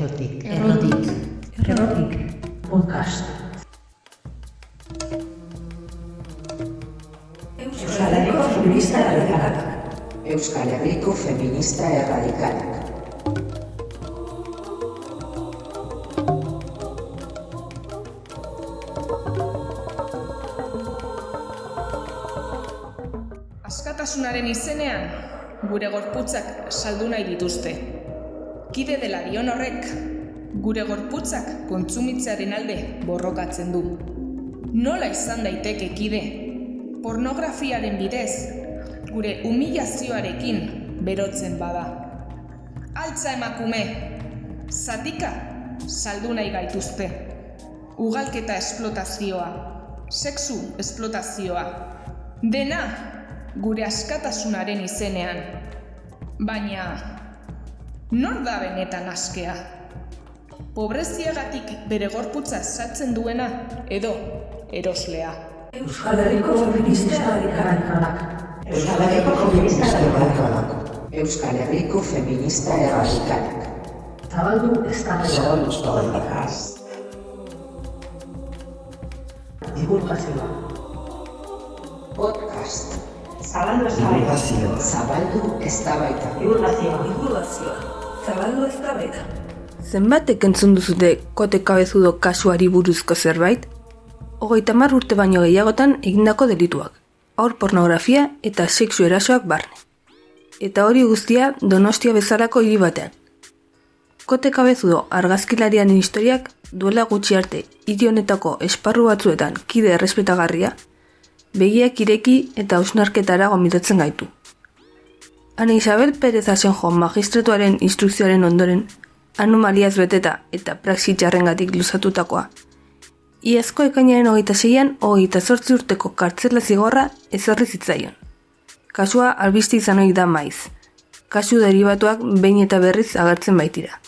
Errotik. Errotik. Errotik. Podcast. Euskal Herriko Feminista Erradikalak. Euskal Herriko Feminista Erradikalak. Askatasunaren izenean, gure gorputzak saldu nahi dituzte. Kide dela dion horrek, gure gorputzak kontsumitzearen alde borrokatzen du. Nola izan daiteke kide, pornografiaren bidez, gure humilazioarekin berotzen bada. Altza emakume, zatika saldu nahi gaituzte. Ugalketa esplotazioa, sexu esplotazioa, dena gure askatasunaren izenean. Baina, nor da benetan askea? Pobreziagatik bere gorputza saltzen duena edo eroslea. Euskal Herriko Feminista Erradikalak. Euskal Herriko Feminista Erradikalak. Euskal Herriko Feminista Erradikalak. Zabaldu eztabaida. Podcast. Divulgazioa. Podcast. Zabaldu eztabaida. Zabaldu eztabaida. Divulgazioa. Divulgazioa. Zabaldu eztabaida. Zenbatek entzun duzute kote kabezudo kasuari buruzko zerbait? Hogeita mar urte baino gehiagotan egindako delituak, aur pornografia eta sexu erasoak barne. Eta hori guztia donostia bezalako hiri batean. Kote kabezudo argazkilarian historiak duela gutxi arte hiri honetako esparru batzuetan kide errespetagarria, begiak ireki eta ausnarketara gomidatzen gaitu. Ana Isabel Pérez Asenjo magistratuaren instrukzioaren ondoren, anomaliaz beteta eta praxi txarrengatik luzatutakoa. Iazko ekainaren hogeita zeian, hogeita zortzi urteko kartzela zigorra ezarri zitzaion. Kasua albiste izan ohi da maiz. Kasu derivatuak behin eta berriz agertzen baitira.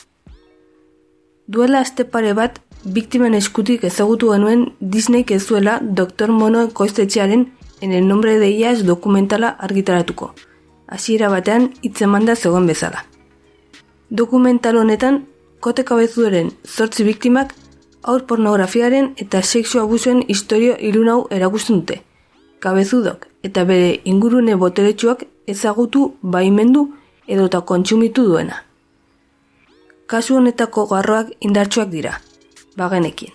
Duela aste pare bat, biktimen eskutik ezagutu genuen Disneyk ez zuela Dr. Mono koiztetxearen en el nombre de ellas dokumentala argitaratuko. Hasiera batean hitzemanda zegoen bezala. Dokumental honetan, kote kabezuaren zortzi biktimak aur pornografiaren eta sexu abusuen historio ilunau erakusten dute. Kabezudok eta bere ingurune boteretsuak ezagutu baimendu edota kontsumitu duena. Kasu honetako garroak indartsuak dira, bagenekin.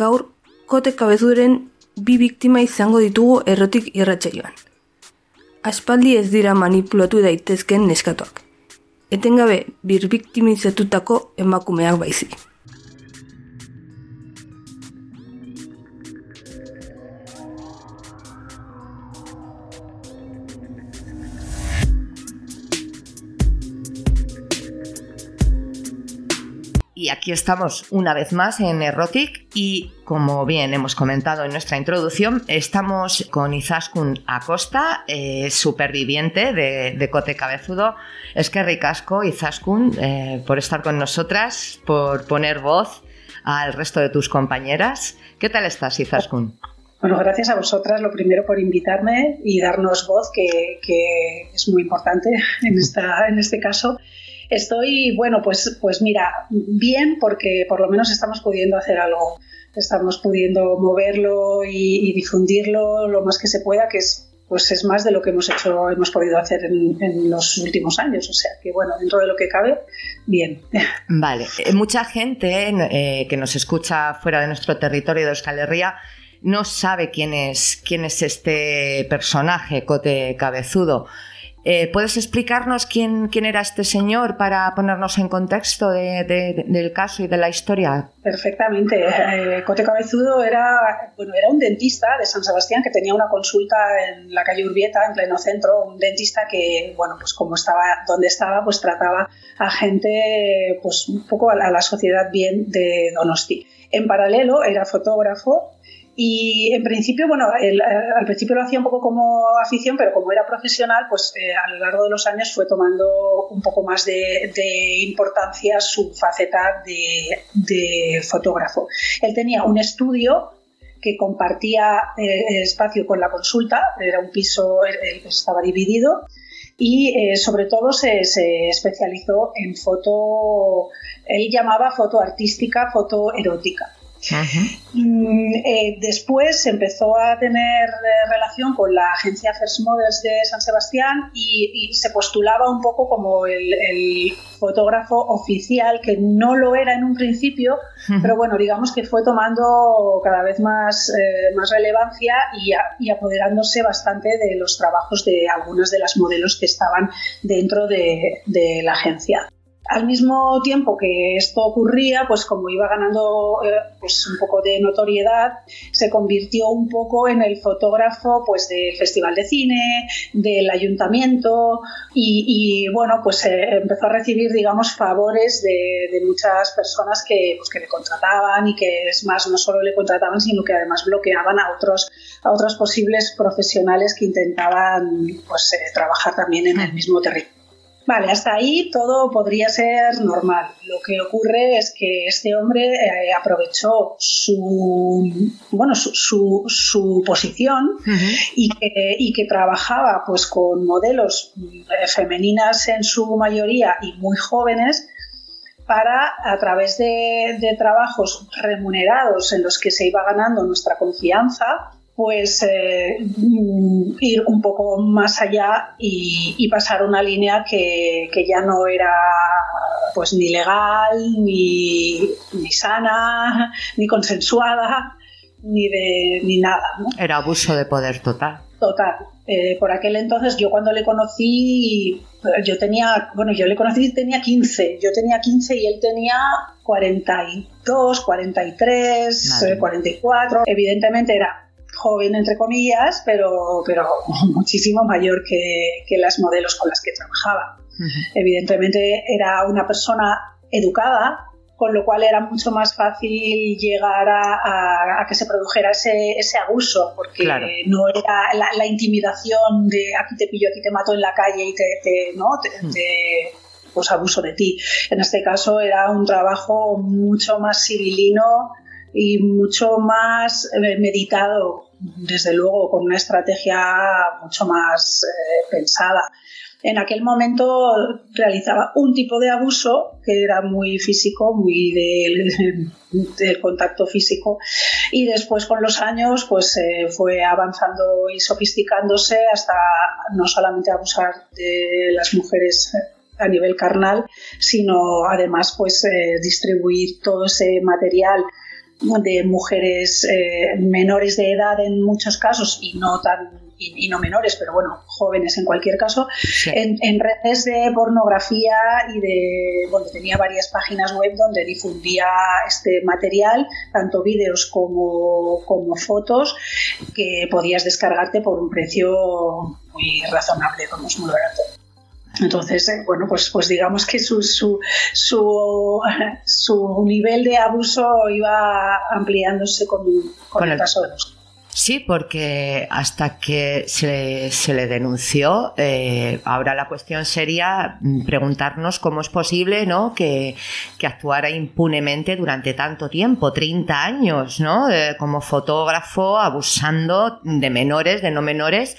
Gaur, kote kabezuren bi biktima izango ditugu errotik irratsaioan. Aspaldi ez dira manipulatu daitezken neskatuak. Etengabe birbiktimizatutako emakumeak baizik. Y aquí estamos una vez más en Erotic y como bien hemos comentado en nuestra introducción, estamos con Izaskun Acosta, eh, superviviente de, de, Cote Cabezudo. Es que ricasco, Izaskun, eh, por estar con nosotras, por poner voz al resto de tus compañeras. ¿Qué tal estás, Izaskun? Bueno, gracias a vosotras, lo primero por invitarme y darnos voz, que, que es muy importante en, esta, en este caso. Estoy, bueno, pues, pues mira, bien porque por lo menos estamos pudiendo hacer algo. Estamos pudiendo moverlo y, difundirlo lo más que se pueda, que es pues es más de lo que hemos hecho, hemos podido hacer en, los últimos años. O sea que, bueno, dentro de lo que cabe, bien. Vale. Mucha gente eh, que nos escucha fuera de nuestro territorio de Euskal Herria no sabe quién es, quién es este personaje, Cote Cabezudo. Eh, ¿Puedes explicarnos quién, quién, era este señor para ponernos en contexto de, de, del caso y de la historia? Perfectamente. Eh, Cote Cabezudo era, bueno, era un dentista de San Sebastián que tenía una consulta en la calle Urbieta, en pleno centro, un dentista que, bueno, pues como estaba donde estaba, pues trataba a gente, pues un poco a la, a la sociedad bien de Donosti. En paralelo era fotógrafo y en principio, bueno, el, al principio lo hacía un poco como afición, pero como era profesional, pues eh, a lo largo de los años fue tomando un poco más de, de importancia su faceta de, de, fotógrafo. Él tenía un estudio que compartía eh, espacio con la consulta, era un piso, estaba dividido y eh, sobre todo se, se especializó en foto, él llamaba foto artística, foto erótica. Mm, eh, después empezó a tener eh, relación con la agencia First Models de San Sebastián y, y se postulaba un poco como el, el, fotógrafo oficial, que no lo era en un principio, pero bueno, digamos que fue tomando cada vez más, eh, más relevancia y, a, y, apoderándose bastante de los trabajos de algunas de las modelos que estaban dentro de, de la agencia al mismo tiempo que esto ocurría, pues como iba ganando eh, pues un poco de notoriedad, se convirtió un poco en el fotógrafo pues del Festival de Cine, del Ayuntamiento y, y bueno, pues eh, empezó a recibir, digamos, favores de, de muchas personas que, pues, que le contrataban y que es más, no solo le contrataban, sino que además bloqueaban a otros, a otros posibles profesionales que intentaban pues, eh, trabajar también en el mismo territorio. Vale, hasta ahí todo podría ser normal. Lo que ocurre es que este hombre eh, aprovechó su, bueno, su, su, su posición uh -huh. y, que, y, que, trabajaba pues, con modelos eh, femeninas en su mayoría y muy jóvenes para, a través de, de trabajos remunerados en los que se iba ganando nuestra confianza, pues eh, ir un poco más allá y, y pasar una línea que, que, ya no era pues ni legal, ni, ni sana, ni consensuada, ni de ni nada. ¿no? Era abuso de poder total. Total. Eh, por aquel entonces, yo cuando le conocí, yo tenía, bueno, yo le conocí tenía 15, yo tenía 15 y él tenía 42, 43, Madre. 44. Evidentemente era joven, entre comillas, pero, pero muchísimo mayor que, que las modelos con las que trabajaba. Uh -huh. Evidentemente era una persona educada, con lo cual era mucho más fácil llegar a, a, a que se produjera ese, ese abuso, porque claro. no era la, la, intimidación de aquí te pillo, aquí te mato en la calle y te, te ¿no? te, uh -huh. te pues abuso de ti. En este caso era un trabajo mucho más civilino y mucho más eh, meditado, desde luego, con una estrategia mucho más eh, pensada. En aquel momento realizaba un tipo de abuso que era muy físico, muy del, contacto físico, y después con los años pues eh, fue avanzando y sofisticándose hasta no solamente abusar de las mujeres a nivel carnal, sino además pues eh, distribuir todo ese material de mujeres eh, menores de edad en muchos casos y no tan y, y, no menores, pero bueno, jóvenes en cualquier caso, sí. en, en, redes de pornografía y de, bueno, tenía varias páginas web donde difundía este material, tanto vídeos como, como fotos, que podías descargarte por un precio muy razonable, vamos, muy barato. Entonces, eh, bueno, pues, pues digamos que su, su, su, su, nivel de abuso iba ampliándose con, con, con el, el paso de los Sí, porque hasta que se, se le denunció, eh, ahora la cuestión sería preguntarnos cómo es posible ¿no? que, que actuara impunemente durante tanto tiempo, 30 años, ¿no? Eh, como fotógrafo, abusando de menores, de no menores,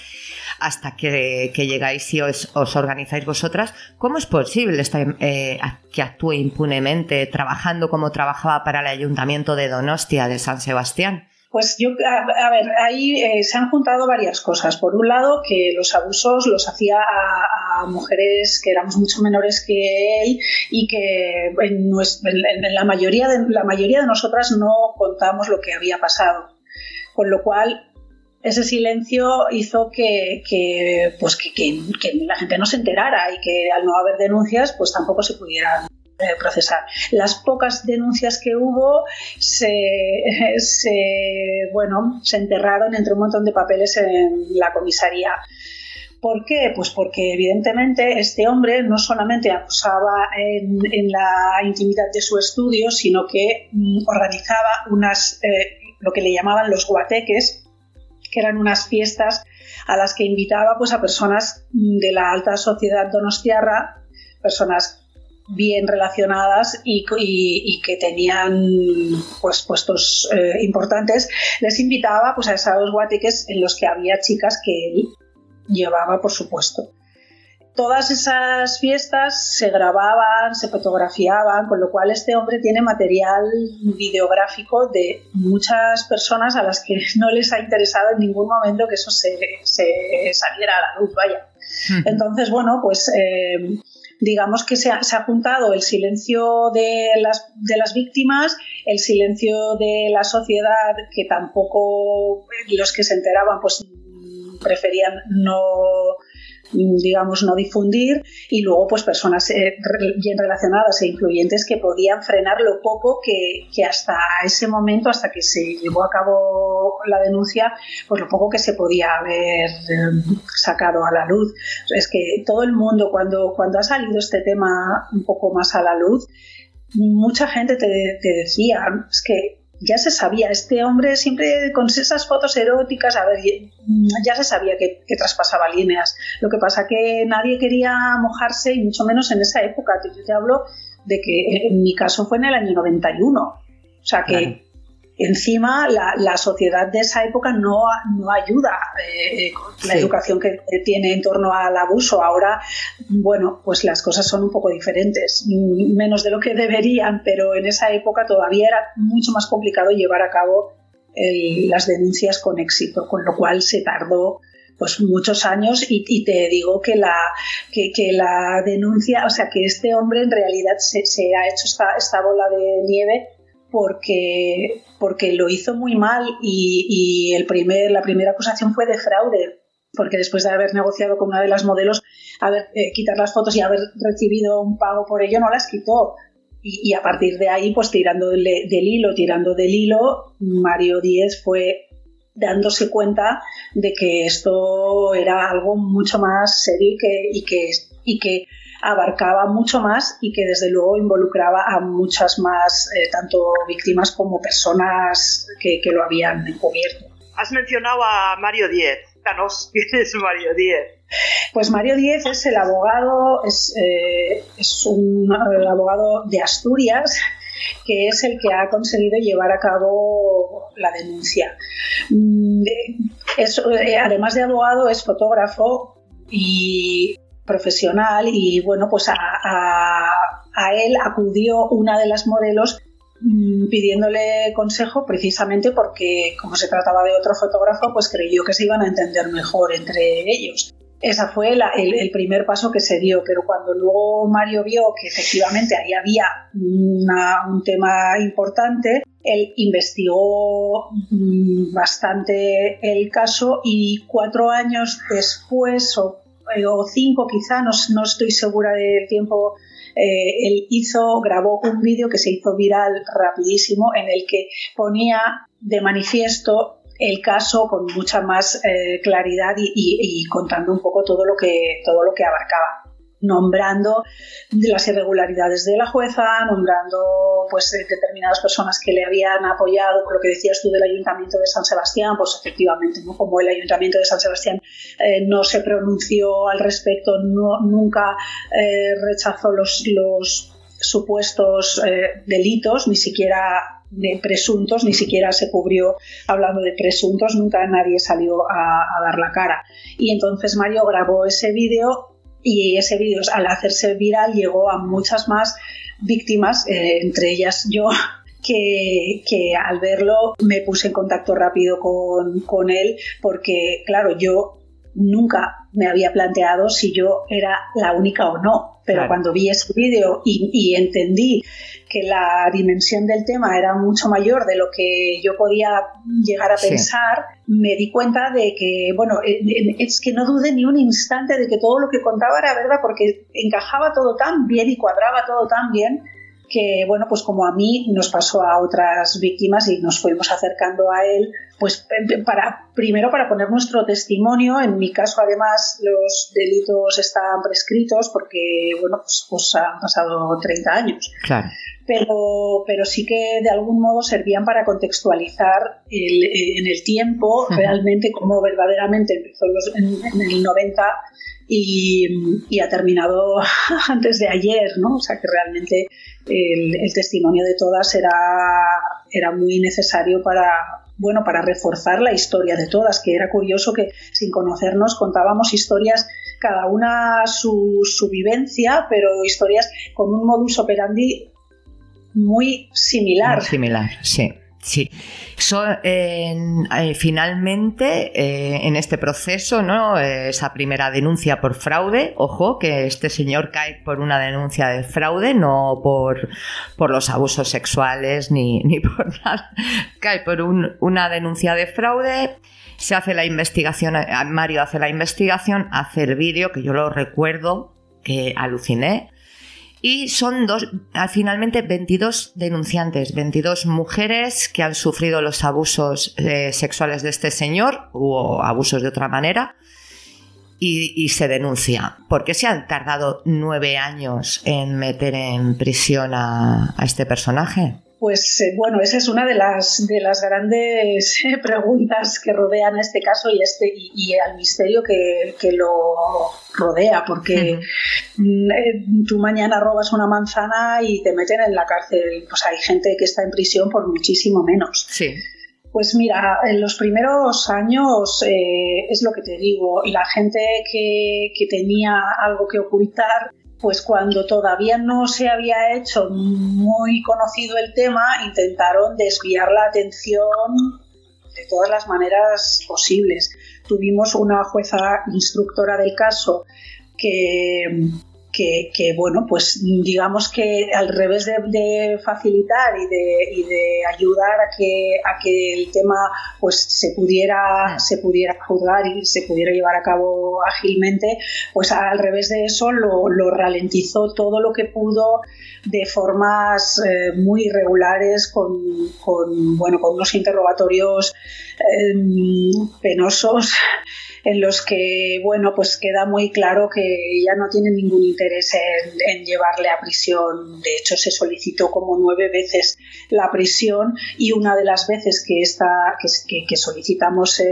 hasta que, llegáis y os, os, organizáis vosotras. ¿Cómo es posible esta, eh, que actúe impunemente trabajando como trabajaba para el Ayuntamiento de Donostia de San Sebastián? Pues yo, a, ver, ahí eh, se han juntado varias cosas. Por un lado, que los abusos los hacía a, mujeres que éramos mucho menores que él y que en, en, la, mayoría de, la mayoría de nosotras no contamos lo que había pasado. Con lo cual, ese silencio hizo que, pues que, la gente no se enterara y que al no haber denuncias, pues tampoco se pudieran eh, procesar. Las pocas denuncias que hubo se, se, bueno, se enterraron entre un montón de papeles en la comisaría. ¿Por qué? Pues porque evidentemente este hombre no solamente acusaba en, en la intimidad de su estudio, sino que mm, organizaba unas, eh, lo que le llamaban los guateques, que eran unas fiestas a las que invitaba pues, a personas de la alta sociedad donostiarra, personas bien relacionadas y, que tenían pues puestos eh, importantes, les invitaba pues a esos guateques en los que había chicas que él llevaba, por supuesto. Todas esas fiestas se grababan, se fotografiaban, con lo cual este hombre tiene material videográfico de muchas personas a las que no les ha interesado en ningún momento que eso se, se saliera a la luz, vaya. Entonces, bueno, pues eh, digamos que se ha, se ha, juntado el silencio de las, de las víctimas, el silencio de la sociedad, que tampoco los que se enteraban pues preferían no digamos, no difundir, y luego pues personas eh, bien relacionadas e influyentes que podían frenar lo poco que, que, hasta ese momento, hasta que se llevó a cabo la denuncia, pues lo poco que se podía haber eh, sacado a la luz. Es que todo el mundo, cuando, cuando ha salido este tema un poco más a la luz, mucha gente te, te decía, es que ya se sabía, este hombre siempre con esas fotos eróticas, a ver, ya se sabía que, traspasaba líneas. Lo que pasa que nadie quería mojarse, y mucho menos en esa época. Yo te hablo de que en mi caso fue en el año 91. O sea que encima la, sociedad de esa época no, no ayuda eh, la educación que tiene en torno al abuso. Ahora, bueno, pues las cosas son un poco diferentes, menos de lo que deberían, pero en esa época todavía era mucho más complicado llevar a cabo las denuncias con éxito, con lo cual se tardó pues muchos años y, te digo que la, que, la denuncia, o sea que este hombre en realidad se, ha hecho esta, esta bola de nieve porque, porque lo hizo muy mal y, el primer, la primera acusación fue de fraude, porque después de haber negociado con una de las modelos, haber, eh, quitar las fotos y haber recibido un pago por ello, no las quitó. Y, a partir de ahí, pues tirando del, hilo, tirando del hilo, Mario Díez fue dándose cuenta de que esto era algo mucho más serio que, y que, y que abarcaba mucho más y que desde luego involucraba a muchas más, eh, tanto víctimas como personas que, lo habían encubierto. Has mencionado a Mario Díez. Danos, ¿quién es Mario Díez? Pues Mario Díez es el abogado, es, eh, es un abogado de Asturias que es el que ha conseguido llevar a cabo la denuncia. Mm, eh, además de abogado, es fotógrafo y profesional y bueno, pues a, a, él acudió una de las modelos mm, pidiéndole consejo precisamente porque como se trataba de otro fotógrafo, pues creyó que se iban a entender mejor entre ellos. Esa fue el, primer paso que se dio, pero cuando luego Mario vio que efectivamente ahí había un tema importante, él investigó mm, bastante el caso y cuatro años después, o eh, o cinco quizá, no, estoy segura del tiempo, eh, él hizo, grabó un vídeo que se hizo viral rapidísimo en el que ponía de manifiesto el caso con mucha más eh, claridad y, y, contando un poco todo lo que, todo lo que abarcaba nombrando las irregularidades de la jueza, nombrando pues eh, determinadas personas que le habían apoyado, por lo que decías tú del Ayuntamiento de San Sebastián, pues efectivamente, ¿no? como el Ayuntamiento de San Sebastián eh, no se pronunció al respecto, nunca eh, rechazó los, supuestos delitos, ni siquiera de presuntos, ni siquiera se cubrió hablando de presuntos, nunca nadie salió a, a, dar la cara. Y entonces Mario grabó ese vídeo y ese vídeo al hacerse viral llegó a muchas más víctimas, eh, entre ellas yo, que, que, al verlo me puse en contacto rápido con, con él porque, claro, yo nunca me había planteado si yo era la única o no. Pero cuando vi ese vídeo y, entendí que la dimensión del tema era mucho mayor de lo que yo podía llegar a pensar, me di cuenta de que, bueno, es que no dudé ni un instante de que todo lo que contaba era verdad porque encajaba todo tan bien y cuadraba todo tan bien que, bueno, pues como a mí nos pasó a otras víctimas y nos fuimos acercando a él, pues para, primero para poner nuestro testimonio, en mi caso además los delitos están prescritos porque, bueno, pues, pues han pasado 30 años. Claro. Pero, pero sí que de algún modo servían para contextualizar en el tiempo realmente cómo verdaderamente empezó en, el 90 y, y, ha terminado antes de ayer, ¿no? O sea que realmente el, testimonio de todas era, era muy necesario para, bueno, para reforzar la historia de todas, que era curioso que sin conocernos contábamos historias cada una su, su vivencia, pero historias con un modus operandi muy similar. Similar, sí. Sí. So, eh, eh, finalmente, eh, en este proceso, ¿no? esa primera denuncia por fraude, ojo, que este señor cae por una denuncia de fraude, no por, por los abusos sexuales ni, ni por nada, cae por un, una denuncia de fraude. Se hace la investigación, Mario hace la investigación, hace el vídeo, que yo lo recuerdo, que aluciné, y son dos, finalmente 22 denunciantes, 22 mujeres que han sufrido los abusos eh, sexuales de este señor o abusos de otra manera. Y, se denuncia. ¿Por qué se han tardado nueve años en meter en prisión a este personaje? Pues eh, bueno, esa es una de las, de las grandes eh, preguntas que rodean este caso y, este, y, y al misterio que, que, lo rodea, porque uh -huh. tú mañana robas una manzana y te meten en la cárcel. Pues hay gente que está en prisión por muchísimo menos. Sí. Pues mira, en los primeros años eh, es lo que te digo, la gente que, que tenía algo que ocultar pues cuando todavía no se había hecho muy conocido el tema, intentaron desviar la atención de todas las maneras posibles. Tuvimos una jueza instructora del caso que que, que, bueno, pues digamos que al revés de, de facilitar y de, y de, ayudar a que, a que el tema pues se pudiera, se pudiera juzgar y se pudiera llevar a cabo ágilmente, pues al revés de eso lo, lo ralentizó todo lo que pudo de formas eh, muy irregulares con, con, bueno, con unos interrogatorios eh, penosos en los que, bueno, pues queda muy claro que ya no tienen ningún interés en, llevarle a prisión. De hecho, se solicitó como nueve veces la prisión y una de las veces que, esta, que, solicitamos eh,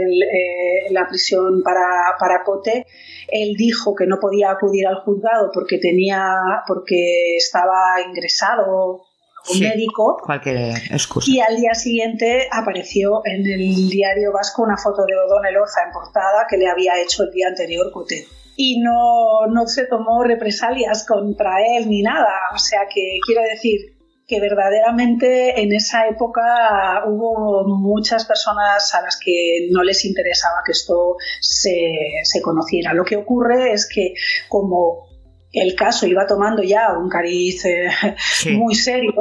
la prisión para, para Cote, él dijo que no podía acudir al juzgado porque tenía, porque estaba ingresado un Sí, médico Cualquier excusa. y al día siguiente apareció en el diario vasco una foto de O'Donnell Oza en portada que le había hecho el día anterior Cotet. Y no, no se tomó represalias contra él ni nada. O sea que quiero decir que verdaderamente en esa época hubo muchas personas a las que no les interesaba que esto se, se conociera. Lo que ocurre es que como el caso iba tomando ya un cariz eh, Sí. muy serio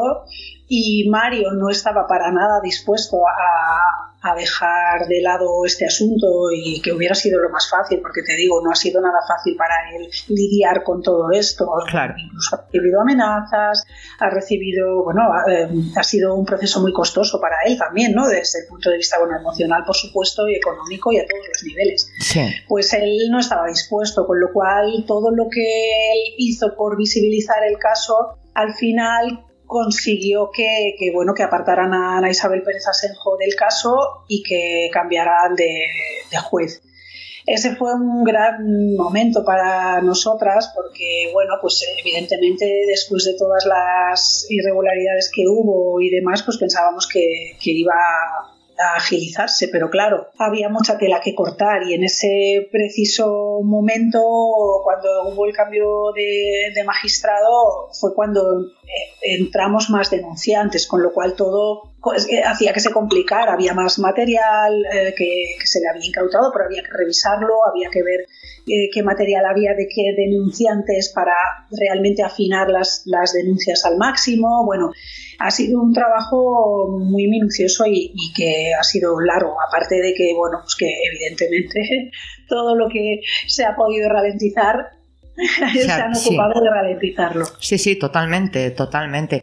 y Mario no estaba para nada dispuesto a, a, dejar de lado este asunto y que hubiera sido lo más fácil, porque te digo, no ha sido nada fácil para él lidiar con todo esto. Claro. Incluso ha recibido amenazas, ha recibido, bueno, ha, eh, ha, sido un proceso muy costoso para él también, ¿no? Desde el punto de vista bueno, emocional, por supuesto, y económico y a todos los niveles. Sí. Pues él no estaba dispuesto, con lo cual todo lo que él hizo por visibilizar el caso, al final consiguió que, bueno que apartaran a Ana Isabel Pérez Asenjo del caso y que cambiaran de, de, juez. Ese fue un gran momento para nosotras porque, bueno, pues evidentemente después de todas las irregularidades que hubo y demás, pues pensábamos que, que iba agilizarse, pero claro, había mucha tela que cortar y en ese preciso momento, cuando hubo el cambio de, de magistrado, fue cuando eh, entramos más denunciantes, con lo cual todo pues, eh, hacía que se complicara, había más material eh, que, que, se le había incautado, pero había que revisarlo, había que ver eh, qué material había de qué denunciantes para realmente afinar las, las denuncias al máximo. Bueno, ha sido un trabajo muy minucioso y, y, que ha sido largo, aparte de que, bueno, pues que evidentemente todo lo que se ha podido ralentizar se han ocupado sí. de ralentizarlo. Sí, sí, totalmente, totalmente.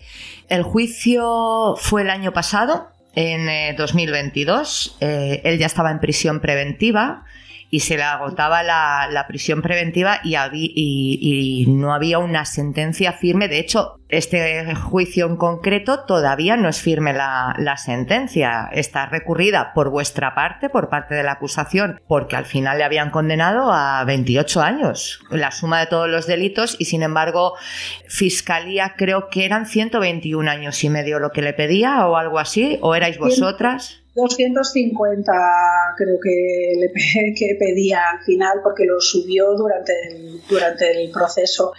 El juicio fue el año pasado, en eh, 2022. Eh, él ya estaba en prisión preventiva y se le agotaba la, la prisión preventiva y, habí, y, y, no había una sentencia firme. De hecho, este juicio en concreto todavía no es firme la, la, sentencia. Está recurrida por vuestra parte, por parte de la acusación, porque al final le habían condenado a 28 años, la suma de todos los delitos, y sin embargo, Fiscalía creo que eran 121 años y medio lo que le pedía o algo así, o erais vosotras. 250 creo que le que pedía al final porque lo subió durante el, durante el proceso.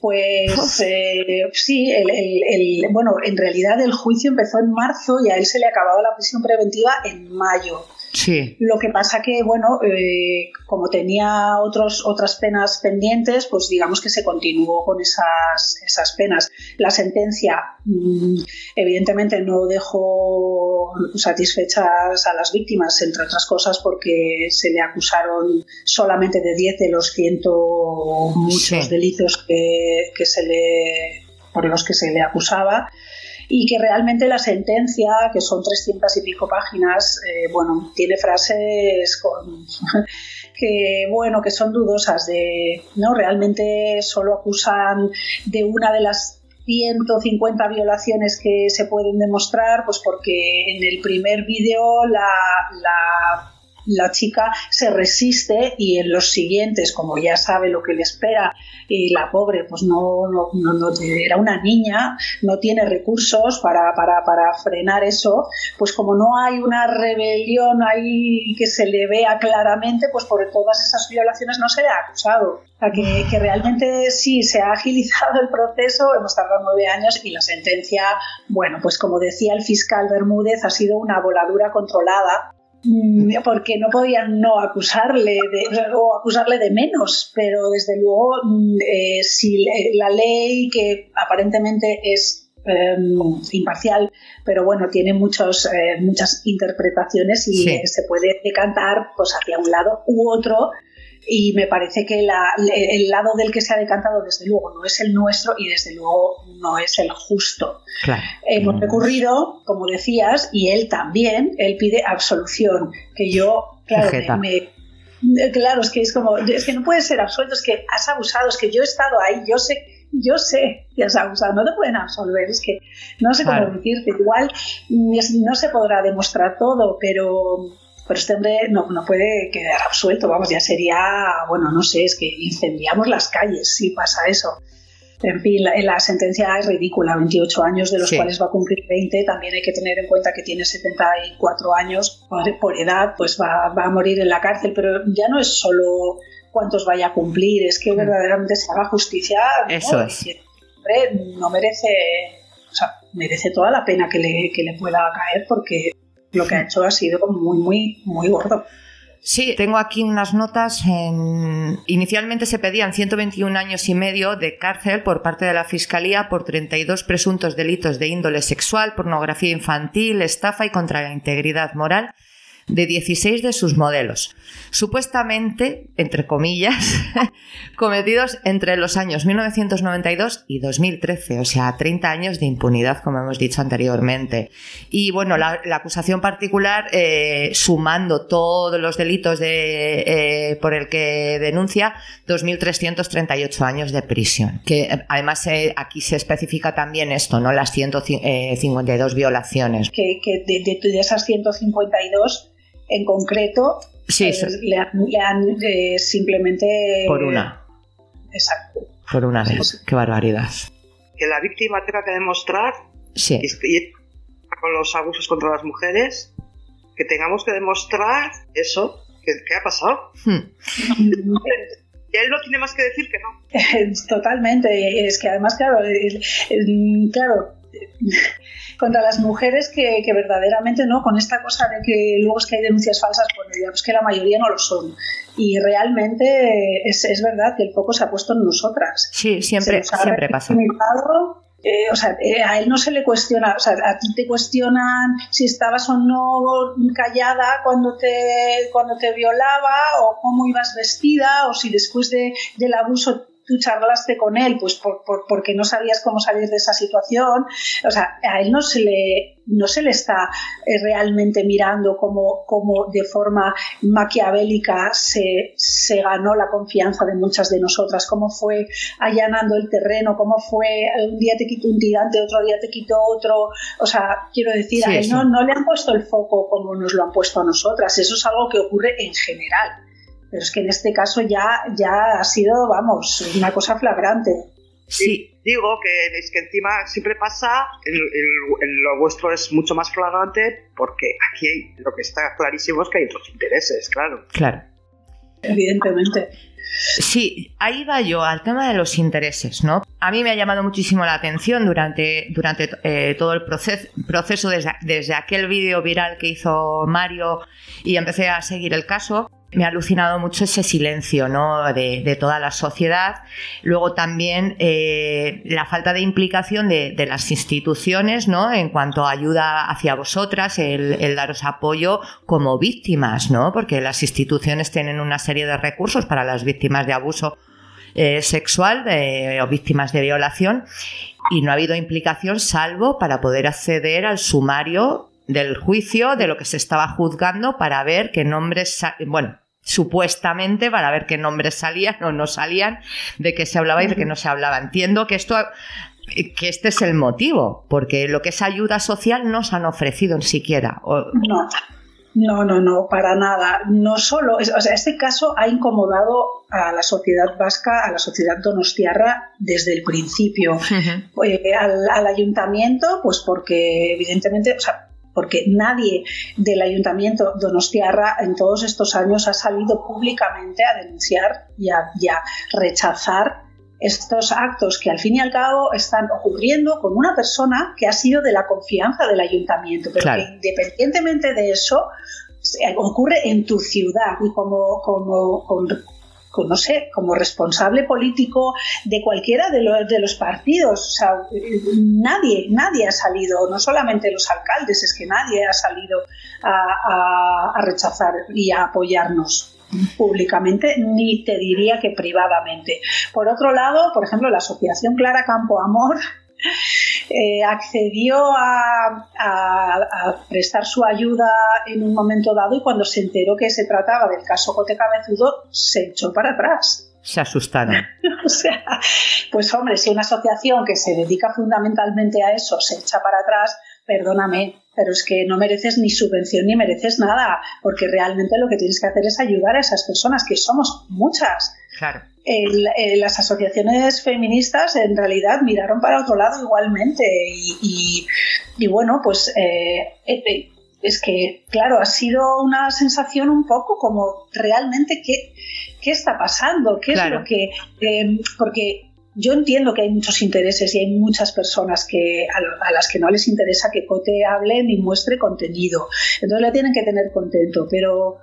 Pues eh, sí, el, el- el- bueno, en realidad el juicio empezó en marzo y a él se le acababa la prisión preventiva en mayo. Sí. Lo que pasa que, bueno, eh, como tenía otros, otras penas pendientes, pues digamos que se continuó con esas, esas penas. La sentencia, mm, evidentemente, no dejó satisfechas a las víctimas, entre otras cosas porque se le acusaron solamente de 10 de los ciento muchos Sí. delitos que, que se le, por los que se le acusaba y que realmente la sentencia, que son 300 y pico páginas, eh, bueno, tiene frases con, que, bueno, que son dudosas de, ¿no? Realmente solo acusan de una de las 150 violaciones que se pueden demostrar, pues porque en el primer vídeo la, la la chica se resiste y en los siguientes, como ya sabe lo que le espera, y la pobre, pues no, no, no, no- era una niña, no tiene recursos para, para, para frenar eso, pues como no hay una rebelión ahí que se le vea claramente, pues por todas esas violaciones no se le ha acusado. O sea, que, que realmente sí, se ha agilizado el proceso, hemos tardado nueve años y la sentencia, bueno, pues como decía el fiscal Bermúdez, ha sido una voladura controlada porque no podían no acusarle de, o acusarle de menos, pero desde luego mm, eh, si le- la ley que aparentemente es eh, imparcial, pero bueno, tiene muchos, eh, muchas interpretaciones y Sí. eh, se puede decantar pues hacia un lado u otro y me parece que la- el lado del que se ha decantado desde luego no es el nuestro y desde luego no es el justo. Claro. Hemos recurrido, como decías, y él también, él pide absolución, que yo, claro, Jeta. me, me- claro, es que es como, es que no puedes ser absuelto, es que has abusado, es que yo he estado ahí, yo sé, yo sé que has abusado, no te pueden absolver, es que no sé Claro. cómo decirte, igual mm, no se podrá demostrar todo, pero pero este hombre no, no puede quedar absuelto, vamos, ya sería, bueno, no sé, es que incendiamos las calles si pasa eso. En fin, la, la sentencia es ridícula, 28 años de los Sí. cuales va a cumplir 20. También hay que tener en cuenta que tiene 74 años por, por edad, pues va, va a morir en la cárcel. Pero ya no es solo cuántos vaya a cumplir, es que Mm. verdaderamente se haga justicia. ¿no? Eso es. Que, hombre, no merece, o sea, merece toda la pena que le, que le pueda caer porque lo que ha hecho ha sido muy, muy, muy gordo. Sí, tengo aquí unas notas. En... Inicialmente se pedían 121 años y medio de cárcel por parte de la Fiscalía por 32 presuntos delitos de índole sexual, pornografía infantil, estafa y contra la integridad moral de 16 de sus modelos, supuestamente, entre comillas, cometidos entre los años 1992 y 2013, o sea, 30 años de impunidad, como hemos dicho anteriormente. Y bueno, la, acusación particular, eh, sumando todos los delitos de, eh, por el que denuncia, 2.338 años de prisión. Que eh, además aquí se especifica también esto, ¿no? Las 152 violaciones. Que, de esas 152, en concreto, Sí, eh, eso- le han, le han, eh, simplemente... por una, Exacto. por una vez. Qué barbaridad. Que la víctima tenga que demostrar, Sí. y, y con los abusos contra las mujeres, que tengamos que demostrar eso, que, que ha pasado. Hmm. Y él no tiene más que decir que no. Totalmente. Es que además, claro, el- el- claro, contra las mujeres que, que verdaderamente no, con esta cosa de que luego es que hay denuncias falsas, bueno, digamos que la mayoría no lo son. Y realmente es, es verdad que el foco se ha puesto en nosotras. Sí, siempre, Se nos siempre pasa. eh, o sea, eh, a él no se le cuestiona, o sea, a ti te cuestionan si estabas o no callada cuando te, cuando te violaba o cómo ibas vestida o si después de, del abuso tú charlaste con él, pues por, por- porque no sabías cómo salir de esa situación. O sea, a él no se le, no se le está eh, realmente mirando cómo, cómo de forma maquiavélica se, se ganó la confianza de muchas de nosotras, cómo fue allanando el terreno, cómo fue eh, un día te quitó un tirante, otro día te quitó otro. O sea, quiero decir, Sí, a él no, no le han puesto el foco como nos lo han puesto a nosotras. Eso es algo que ocurre en general. Pero es que en este caso ya, ya ha sido, vamos, una cosa flagrante. Sí. Y digo que es que encima siempre pasa, en, en- en lo vuestro es mucho más flagrante porque aquí hay, lo que está clarísimo es que hay otros intereses, claro. Claro. Evidentemente. Sí, ahí va yo al tema de los intereses, ¿no? A mí me ha llamado muchísimo la atención durante, durante eh, todo el proces- proceso, desde, desde aquel vídeo viral que hizo Mario y empecé a seguir el caso. Me ha alucinado mucho ese silencio ¿no? de, toda la sociedad. Luego también eh, la falta de implicación de, las instituciones ¿no? en cuanto a ayuda hacia vosotras, el, daros apoyo como víctimas, ¿no? porque las instituciones tienen una serie de recursos para las víctimas de abuso eh, sexual o víctimas de violación y no ha habido implicación salvo para poder acceder al sumario del juicio de lo que se estaba juzgando para ver qué nombres, bueno, supuestamente para ver qué nombres salían o no salían, de qué se hablaba y de qué no se hablaba. Entiendo que esto que este es el motivo, porque lo que es ayuda social no se han ofrecido ni siquiera. O- No, no, no, no, para nada. No solo, o sea, este caso ha incomodado a la sociedad vasca, a la sociedad donostiarra desde el principio. Eh, al, al ayuntamiento, pues porque evidentemente, o sea, porque nadie del ayuntamiento donostiarra en todos estos años ha salido públicamente a denunciar y a, y a rechazar estos actos que al fin y al cabo están ocurriendo con una persona que ha sido de la confianza del ayuntamiento, pero Claro. que independientemente de eso se- ocurre en tu ciudad y como, no sé, como responsable político de cualquiera de los, de los partidos. O sea, nadie, nadie ha salido, no solamente los alcaldes, es que nadie ha salido a, a- a rechazar y a apoyarnos públicamente, ni te diría que privadamente. Por otro lado, por ejemplo, la Asociación Clara Campo Amor eh, accedió a, a- a prestar su ayuda en un momento dado y cuando se enteró que se trataba del caso Cote Cabezudo, se echó para atrás. se asustaron. O sea, pues hombre, si una asociación que se dedica fundamentalmente a eso se echa para atrás, perdóname, pero es que no mereces ni subvención ni mereces nada, porque realmente lo que tienes que hacer es ayudar a esas personas, que somos muchas. Claro. El- eh, las asociaciones feministas en realidad miraron para otro lado igualmente y, y- y bueno, pues eh, eh, eh, es que, claro, ha sido una sensación un poco como realmente qué, qué está pasando, qué Claro. es lo que... eh, porque yo entiendo que hay muchos intereses y hay muchas personas que a, a las que no les interesa que Cote hable ni muestre contenido. Entonces le tienen que tener contento, pero,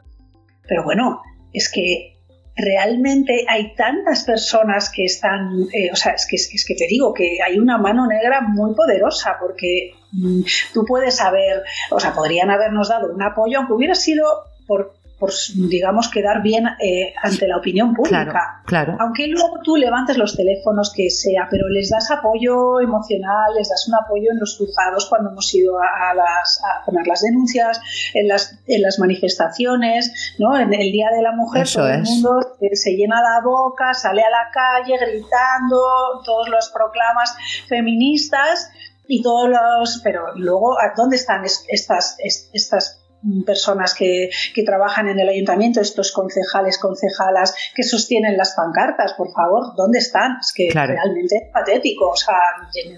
pero bueno, es que realmente hay tantas personas que están, eh, o sea, es que, es que te digo que hay una mano negra muy poderosa porque mm, tú puedes haber, o sea, podrían habernos dado un apoyo aunque hubiera sido por, por digamos, quedar bien eh, ante la opinión pública. Claro, claro. Aunque luego tú levantes los teléfonos, que sea, pero les das apoyo emocional, les das un apoyo en los juzgados cuando hemos ido a, las, a poner las denuncias, en las, en las manifestaciones, ¿no? En el Día de la Mujer Eso todo el mundo eh, se llena la boca, sale a la calle gritando, todos los proclamas feministas y todos los... Pero luego, ¿a ¿dónde están es- estas, es- estas personas que, que trabajan en el ayuntamiento, estos concejales, concejalas que sostienen las pancartas, por favor, ¿dónde están? Es que Claro. realmente es patético, o sea,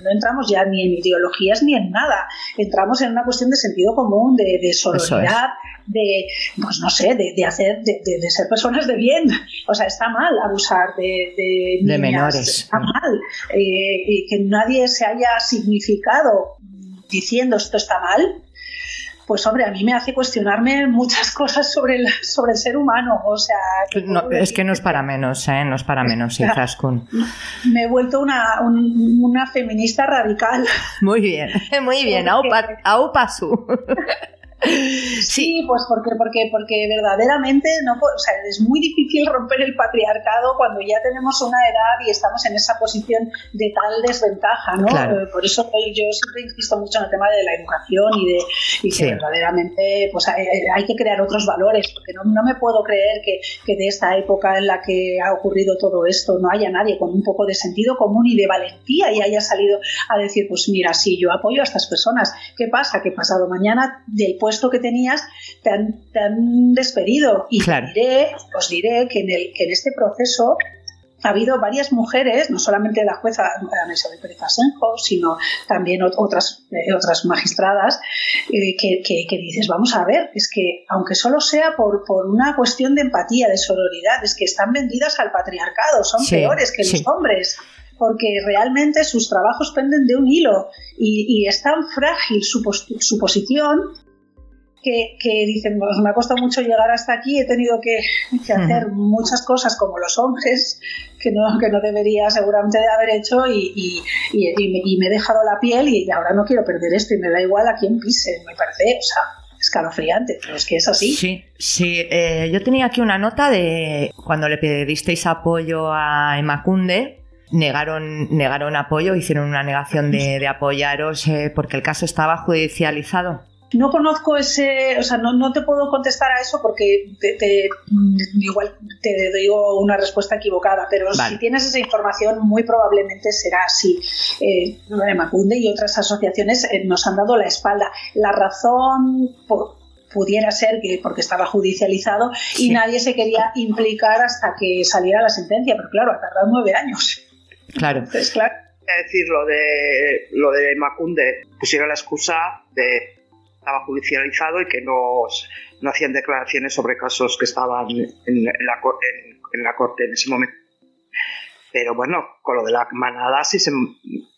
no entramos ya ni en ideologías ni en nada, entramos en una cuestión de sentido común, de, de sororidad, de, pues no sé, de, de hacer, de, de- de ser personas de bien, o sea, está mal abusar de, de, De niñas, menores. está mal, eh, y que nadie se haya significado diciendo esto está mal, pues hombre, a mí me hace cuestionarme muchas cosas sobre el, sobre el ser humano. O sea, que No, es que no es para menos, ¿eh? No es para menos, Izaskun. me he vuelto una, un- una feminista radical. Muy bien, muy bien. Aupa, aupasu. Sí, pues porque, porque, porque verdaderamente no, o sea, es muy difícil romper el patriarcado cuando ya tenemos una edad y estamos en esa posición de tal desventaja, ¿no? Claro. Eh, Por eso yo siempre insisto mucho en el tema de la educación y de y que Sí. verdaderamente pues hay, hay que crear otros valores, porque no, no me puedo creer que, que de esta época en la que ha ocurrido todo esto no haya nadie con un poco de sentido común y de valentía y haya salido a decir, pues mira, sí, yo apoyo a estas personas. ¿Qué pasa? Que pasado mañana del puesto que tenías te han, te han despedido y Claro. diré, os diré que en, el, que en este proceso ha habido varias mujeres, no solamente la jueza Ana Isabel Pérez Asenjo, sino también otras, eh, otras magistradas, eh, que, que, dices, vamos a ver, es que aunque solo sea por, por, una cuestión de empatía, de sororidad, es que están vendidas al patriarcado, son peores que los hombres porque realmente sus trabajos penden de un hilo y, y es tan frágil su, su posición que, dicen, pues me ha costado mucho llegar hasta aquí, he tenido que, hacer muchas cosas como los hombres, que no, que no debería seguramente de haber hecho y, me, he dejado la piel y ahora no quiero perder esto y me da igual a quién pise, me parece, o sea, escalofriante, pero es que es así. Sí, sí. Eh, yo tenía aquí una nota de cuando le pedisteis apoyo a Emacunde, negaron, negaron apoyo, hicieron una negación de, apoyaros eh, porque el caso estaba judicializado. No conozco ese, o sea, no, no te puedo contestar a eso porque te, igual te digo una respuesta equivocada, pero si tienes esa información, muy probablemente será así. Eh, Macunde y otras asociaciones eh, nos han dado la espalda. La razón pudiera ser que porque estaba judicializado y nadie se quería implicar hasta que saliera la sentencia, pero claro, ha tardado nueve años. Claro. Entonces, claro. decir lo de lo de Macunde pusieron la excusa de estaba judicializado y que no, no hacían declaraciones sobre casos que estaban en, la, en, la corte en ese momento. Pero bueno, con lo de la manada sí se,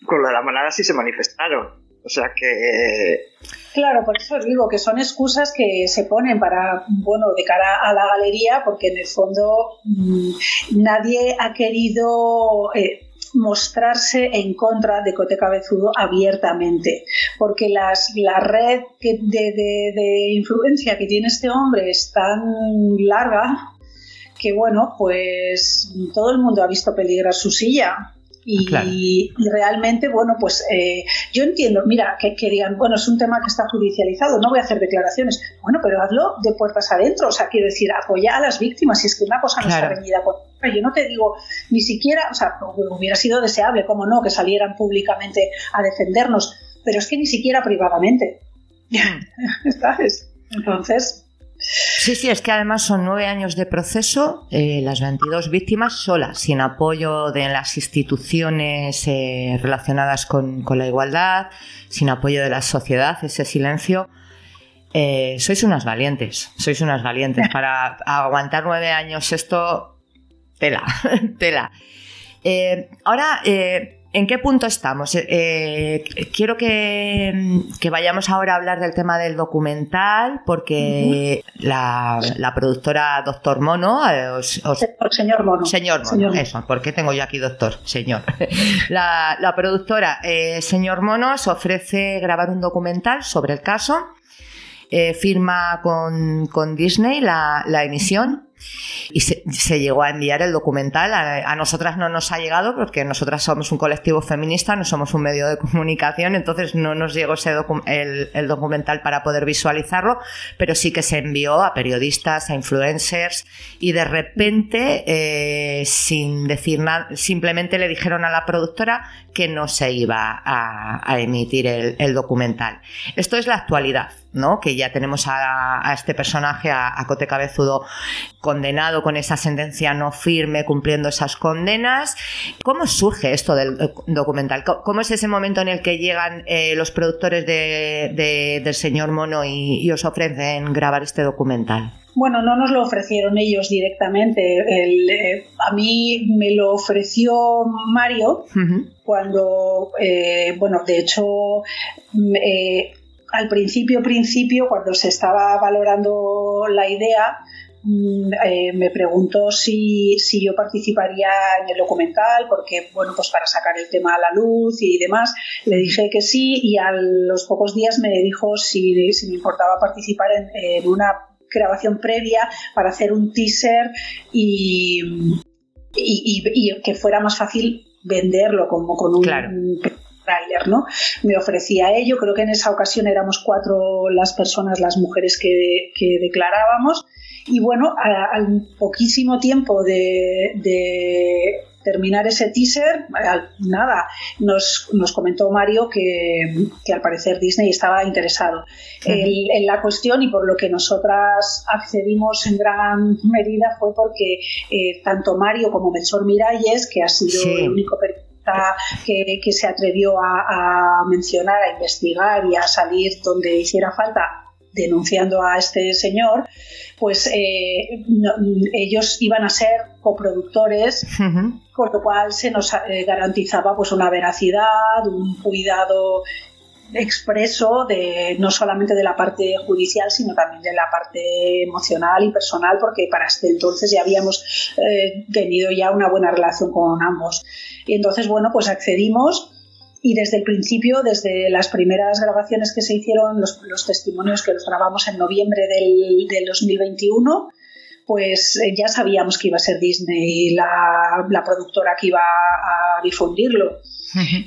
con lo de la manada sí se manifestaron. O sea que. Claro, por eso os digo que son excusas que se ponen para, bueno, de cara a la galería, porque en el fondo mm, nadie ha querido eh, mostrarse en contra de Cote Cabezudo abiertamente, porque las, la red de, influencia que tiene este hombre es tan larga que, bueno, pues todo el mundo ha visto peligrar su silla. Y, realmente, bueno, pues eh, yo entiendo, mira, que, que, digan, bueno, es un tema que está judicializado, no voy a hacer declaraciones. Bueno, pero hazlo de puertas adentro, o sea, quiero decir, apoya a las víctimas, si es que una cosa no está reñida por yo no te digo ni siquiera, o sea, hubiera sido deseable, como no, que salieran públicamente a defendernos, pero es que ni siquiera privadamente. ¿Sabes? Entonces, Sí, sí, es que además son nueve años de proceso, eh, las 22 víctimas solas, sin apoyo de las instituciones eh, relacionadas con, la igualdad, sin apoyo de la sociedad, ese silencio. Eh, sois unas valientes, sois unas valientes. Para aguantar nueve años esto, tela, tela. ahora, ¿En qué punto estamos? Eh, eh, quiero que, vayamos ahora a hablar del tema del documental, porque la, productora Doctor Mono. Eh, señor Mono. Señor Mono, eso. ¿Por qué tengo yo aquí doctor? Señor. La, productora Señor Mono os ofrece grabar un documental sobre el caso. firma con, Disney la, la emisión y se, llegó a enviar el documental. A, nosotras no nos ha llegado porque nosotras somos un colectivo feminista, no somos un medio de comunicación, entonces no nos llegó ese el, documental para poder visualizarlo, pero sí que se envió a periodistas, a influencers y de repente, eh, sin decir nada, simplemente le dijeron a la productora que no se iba a, emitir el documental. Esto es la actualidad. ¿no? que ya tenemos a, este personaje, a, Cote Cabezudo, condenado con esa sentencia no firme, cumpliendo esas condenas. ¿Cómo surge esto del documental? ¿Cómo es ese momento en el que llegan eh, los productores del señor Mono y, os ofrecen grabar este documental? Bueno, no nos lo ofrecieron ellos directamente. Eh, a mí me lo ofreció Mario cuando, eh, bueno, de hecho, al principio, principio, cuando se estaba valorando la idea, mm, eh, me preguntó si, yo participaría en el documental, porque, bueno, pues para sacar el tema a la luz y demás, le dije que sí y a los pocos días me dijo si, si me importaba participar en, una grabación previa para hacer un teaser y, y, que fuera más fácil venderlo como con un, ¿no? Me ofrecía ello, creo que en esa ocasión éramos cuatro las personas, las mujeres que, declarábamos, y bueno, al poquísimo tiempo de, terminar ese teaser, al- nada, nos, nos comentó Mario que, que al parecer Disney estaba interesado El- en la cuestión y por lo que nosotras accedimos en gran medida fue porque eh, tanto Mario como Melchor Miralles, que ha sido Sí. el único periodista que, que se atrevió a, a mencionar, a investigar y a salir donde hiciera falta denunciando a este señor, pues eh, no- ellos iban a ser coproductores Ujú. con lo cual se nos eh, garantizaba pues una veracidad, un cuidado expreso de no solamente de la parte judicial sino también de la parte emocional y personal porque para este entonces ya habíamos eh, tenido ya una buena relación con ambos y entonces bueno pues accedimos y desde el principio, desde las primeras grabaciones que se hicieron, los, testimonios que los grabamos en noviembre del, del 2021, pues eh, ya sabíamos que iba a ser Disney la productora que iba a difundirlo.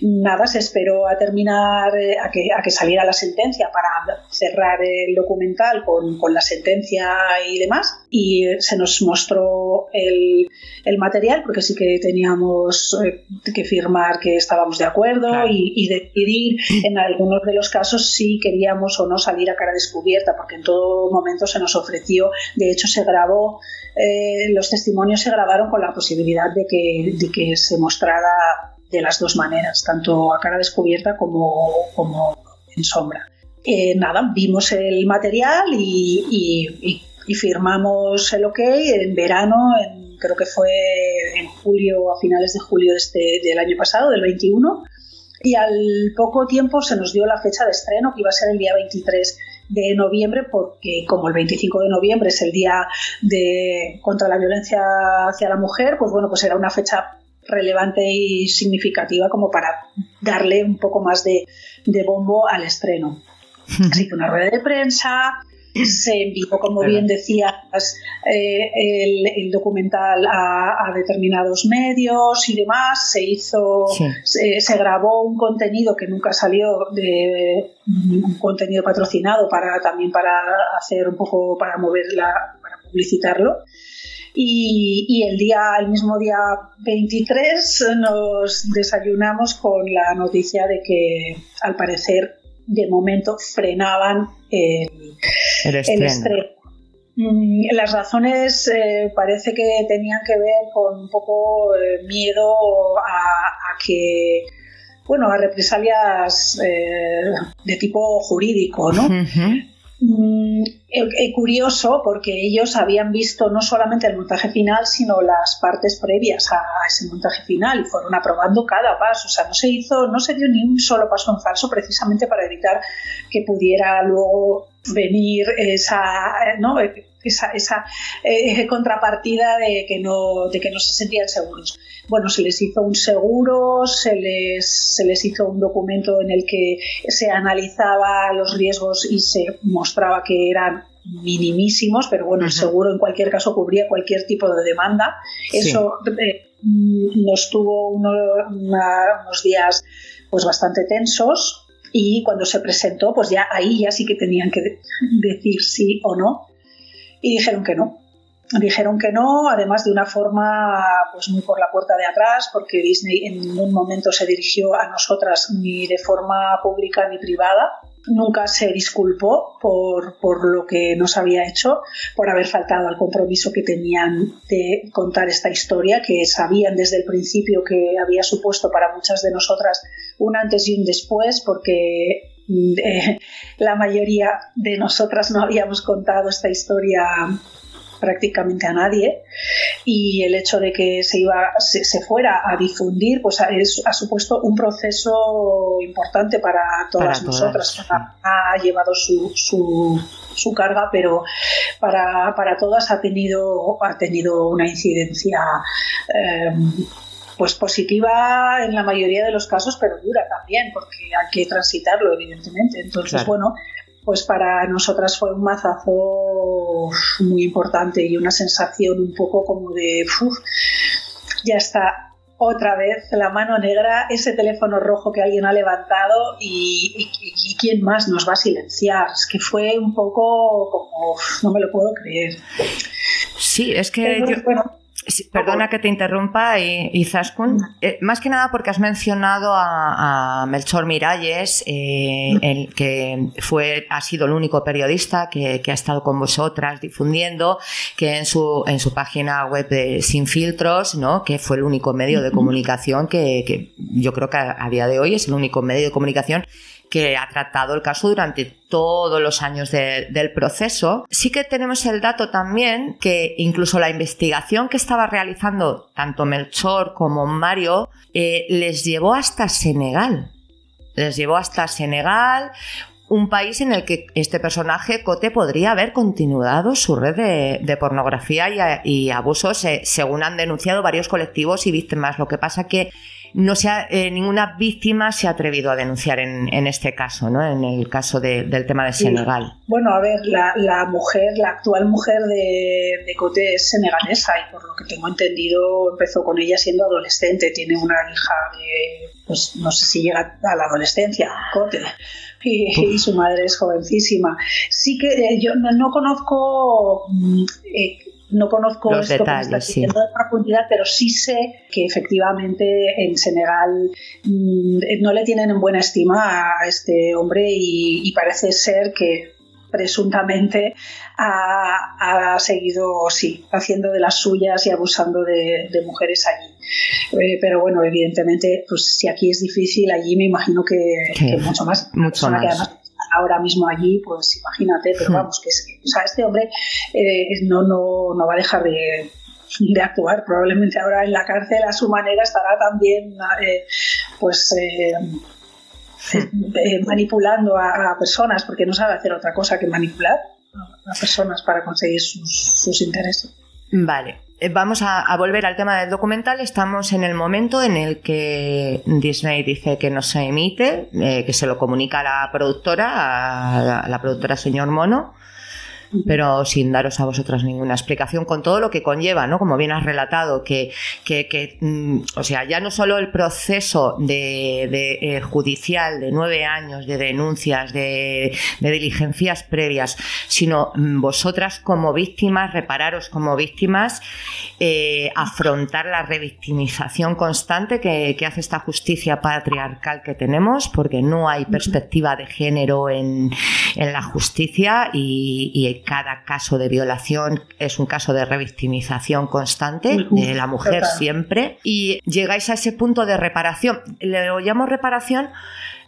Nada, se esperó a terminar, eh, a, que, a que saliera la sentencia para cerrar el documental con, con la sentencia y demás. Y se nos mostró el, el material, porque sí que teníamos eh, que firmar que estábamos de acuerdo Claro. y, y decidir en algunos de los casos si queríamos o no salir a cara descubierta, porque en todo momento se nos ofreció, de hecho se grabó, eh, los testimonios se grabaron con la posibilidad de que, de que se mostrara de las dos maneras, tanto a cara descubierta como, como en sombra. Eh, nada, vimos el material y, firmamos el OK en verano, creo que fue en julio, a finales de julio este, del año pasado, del 21, y al poco tiempo se nos dio la fecha de estreno, que iba a ser el día 23 de noviembre, porque como el 25 de noviembre es el día de, contra la violencia hacia la mujer, pues bueno, pues era una fecha relevante y significativa como para darle un poco más de, de bombo al estreno. Se hizo una rueda de prensa, se envió, como bien decías, eh, el, el documental a, a determinados medios y demás. Se hizo, Sí. se, se grabó un contenido que nunca salió, de, un contenido patrocinado para también para hacer un poco para moverla, para publicitarlo. Y, y el día, el mismo día 23, nos desayunamos con la noticia de que al parecer de momento frenaban el, El el estreno. Mm, Las razones eh, parece que tenían que ver con un poco eh, miedo a, a que, bueno, a represalias eh, de tipo jurídico, ¿no? Mm, eh, eh, curioso porque ellos habían visto no solamente el montaje final, sino las partes previas a, ese montaje final y fueron aprobando cada paso. O sea, no se hizo, no se dio ni un solo paso en falso precisamente para evitar que pudiera luego venir esa, eh, ¿no? Esa, esa eh, contrapartida de que no, de que no se sentían seguros. Bueno, se les hizo un seguro, se les, se les hizo un documento en el que se analizaba los riesgos y se mostraba que eran minimísimos, pero bueno, el seguro en cualquier caso cubría cualquier tipo de demanda. Sí. Eso eh, mm, nos tuvo uno- una- unos días pues bastante tensos y cuando se presentó, pues ya ahí ya sí que tenían que de- decir sí o no y dijeron que no. Dijeron que no, además de una forma pues muy por la puerta de atrás, porque Disney en ningún momento se dirigió a nosotras ni de forma pública ni privada. Nunca se disculpó por, por lo que nos había hecho, por haber faltado al compromiso que tenían de contar esta historia, que sabían desde el principio que había supuesto para muchas de nosotras un antes y un después, porque eh, la mayoría de nosotras no habíamos contado esta historia prácticamente a nadie y el hecho de que se iba se, se fuera a difundir pues ha, es- ha supuesto un proceso importante para todas Para todas, nosotras sí. ha llevado su, su, su carga pero para, para todas ha tenido ha tenido una incidencia eh, pues positiva en la mayoría de los casos, pero dura también, porque hay que transitarlo, evidentemente. Entonces, Claro. bueno, pues para nosotras fue un mazazo muy importante y una sensación un poco como de, "Uf, ya está otra vez la mano negra, ese teléfono rojo que alguien ha levantado y, y- y quién más nos va a silenciar. Es que fue un poco como, "Uf, no me lo puedo creer. Sí, es que Pero, yo, bueno, Sí, perdona que te interrumpa, y, y. Eh, más que nada porque has mencionado a, a Melchor Miralles, eh, el que fue, ha sido el único periodista que, que ha estado con vosotras difundiendo, que en su, en su página web de Sin Filtros, ¿no? que fue el único medio de comunicación que, que yo creo que a, a día de hoy es el único medio de comunicación que ha tratado el caso durante todos los años de- del proceso. Sí que tenemos el dato también que incluso la investigación que estaba realizando tanto Melchor como Mario eh, les llevó hasta Senegal. Les llevó hasta Senegal, un país en el que este personaje, Cote, podría haber continuado su red de, pornografía y abusos, eh, según han denunciado varios colectivos y víctimas. Lo que pasa que no se ha- eh, ninguna víctima se ha atrevido a denunciar en, en este caso, ¿no? En el caso de- del tema de Sí. Senegal. Bueno, a ver, la, la mujer, la actual mujer de, de Cote es senegalesa y por lo que tengo entendido empezó con ella siendo adolescente. Tiene una hija de, pues no sé si llega a la adolescencia, Cote. Y, y su madre es jovencísima. Sí que eh, yo no, no conozco mm, eh, no conozco Los esto que me detalles, sí. de profundidad, pero sí sé que efectivamente en Senegal mm, no le tienen en buena estima a este hombre y, y parece ser que presuntamente ha, ha seguido, sí, haciendo de las suyas y abusando de, de mujeres allí. Eh, pero bueno, evidentemente, pues si aquí es difícil, allí me imagino que, mucho más. Mucho que más. además ahora mismo allí, pues imagínate, pero Hmm. vamos, que es, o sea, este hombre eh, no, no, no va a dejar de, de actuar. Probablemente ahora en la cárcel a su manera estará también eh, pues eh, eh, manipulando a, a personas, porque no sabe hacer otra cosa que manipular a a personas para conseguir sus, sus intereses. Vale. Eh, Vamos a, volver al tema del documental. Estamos en el momento en el que Disney dice que no se emite, eh, que se lo comunica a la productora, a la productora señor Mono, pero sin daros a vosotras ninguna explicación, con todo lo que conlleva, ¿no? Como bien has relatado, que, que, que, mm, o sea, ya no solo el proceso de, de, eh, judicial de nueve años de denuncias, de, de diligencias previas, sino mm, vosotras como víctimas, repararos como víctimas, eh, afrontar la revictimización constante que, que hace esta justicia patriarcal que tenemos, porque no hay perspectiva de género en, en la justicia y, y cada caso de violación es un caso de revictimización constante de la mujer total. siempre y llegáis a ese punto de reparación. Le llamo reparación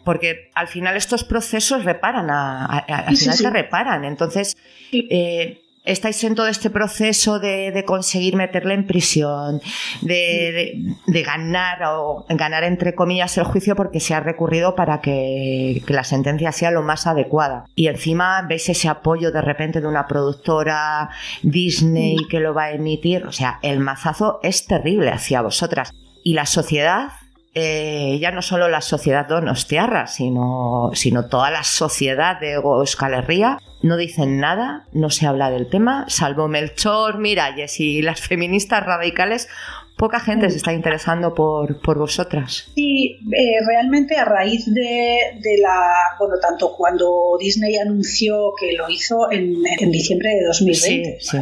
porque al final estos procesos reparan, a- a- a- al Sí, final sí. te reparan. Entonces, eh, estáis en todo este proceso de, de conseguir meterle en prisión, de, de- de ganar o ganar entre comillas el juicio porque se ha recurrido para que, que la sentencia sea lo más adecuada. Y encima veis ese apoyo de repente de una productora Disney que lo va a emitir. O sea, el mazazo es terrible hacia vosotras. Y la sociedad eh, ya no solo la sociedad donostiarra, sino, sino toda la sociedad de Euskal Herria, no dicen nada, no se habla del tema, salvo Melchor, Miralles y las feministas radicales, poca gente se está interesando por, por vosotras. Sí, eh, realmente a raíz de, de la, bueno, tanto cuando Disney anunció que lo hizo en, en diciembre de 2020, Sí, sí.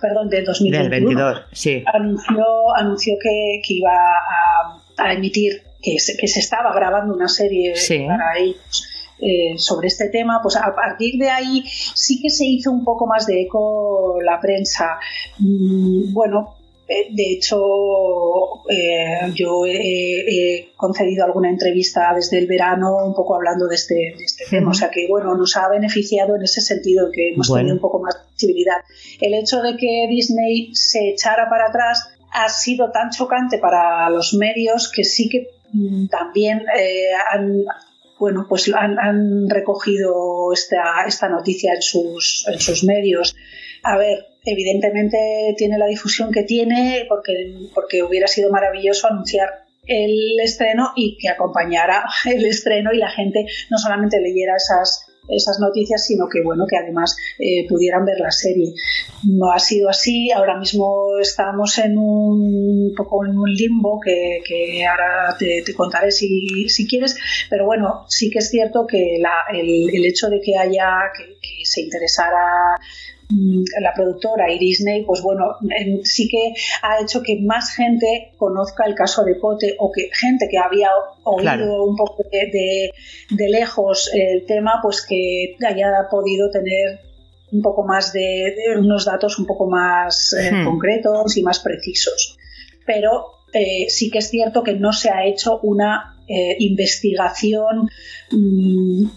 perdón, de Del 2021, 22, sí. anunció, anunció que, que iba a, a emitir, que se, que se estaba grabando una serie Sí. para ellos. eh, sobre este tema, pues a partir de ahí sí que se hizo un poco más de eco la prensa. Mm, bueno, eh, de hecho, eh, yo he, he concedido alguna entrevista desde el verano un poco hablando de este, de este tema, o sea que bueno, nos ha beneficiado en ese sentido que hemos Bueno. tenido un poco más de visibilidad. El hecho de que Disney se echara para atrás ha sido tan chocante para los medios que sí que mm, también eh, han bueno, pues han, recogido esta, esta noticia en sus, en sus medios. A ver, evidentemente tiene la difusión que tiene porque, porque hubiera sido maravilloso anunciar el estreno y que acompañara el estreno y la gente no solamente leyera esas, esas noticias, sino que bueno, que además eh, pudieran ver la serie. No ha sido así, ahora mismo estamos en un poco en un limbo que, que ahora te, contaré si, si, quieres, pero bueno, sí que es cierto que el, el, hecho de que haya, que, que se interesara la productora y Disney, pues bueno, en- sí que ha hecho que más gente conozca el caso de Cote o que gente que había oído Claro. un poco de, de- de lejos el tema, pues que haya podido tener un poco más de, de unos datos un poco más eh, Hmm. concretos y más precisos. Pero eh, sí que es cierto que no se ha hecho una eh, investigación mm, mm,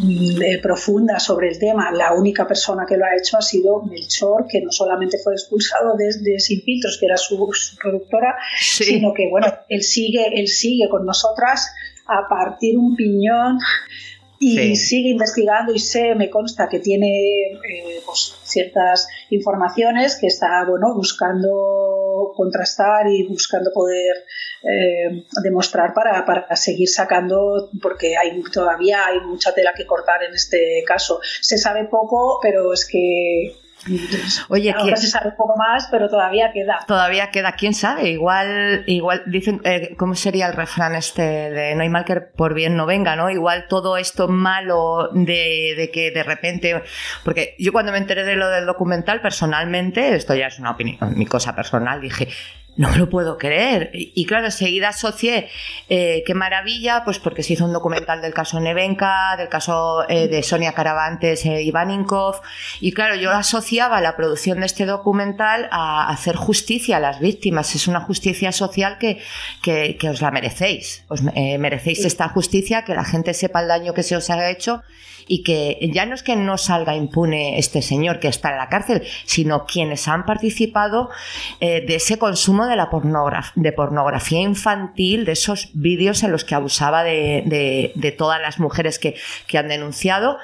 eh, profunda sobre el tema. La única persona que lo ha hecho ha sido Melchor, que no solamente fue expulsado desde Sin Filtros, que era su, su productora, Sí. sino que bueno, él sigue, él sigue con nosotras a partir un piñón y Sí. sigue investigando y sé, me consta que tiene eh, pues, ciertas informaciones que está bueno buscando contrastar y buscando poder eh, demostrar para, para seguir sacando porque hay todavía hay mucha tela que cortar en este caso. Se sabe poco pero es que Oye, ahora ¿qué- se sabe un poco más pero todavía queda. Todavía queda, quién sabe, igual, igual dicen, eh, ¿cómo sería el refrán este de no hay mal que por bien no venga, ¿no? Igual todo esto malo de, de que de repente, porque yo cuando me enteré de lo del documental personalmente, esto ya es una opinión, mi cosa personal, dije, no me lo puedo creer. Y, y claro, enseguida asocié, eh, qué maravilla, pues porque se hizo un documental del caso Nevenka, del caso eh, de Sonia Caravantes, eh, Ivaninkov, y claro, yo asociaba la producción de este documental a hacer justicia a las víctimas. Es una justicia social que, que, que os la merecéis. Os eh, merecéis esta justicia, que la gente sepa el daño que se os ha hecho y que ya no es que no salga impune este señor que está en la cárcel, sino quienes han participado de ese consumo de la pornograf- de pornografía infantil, de esos vídeos en los que abusaba de, de- de todas las mujeres que, que han denunciado.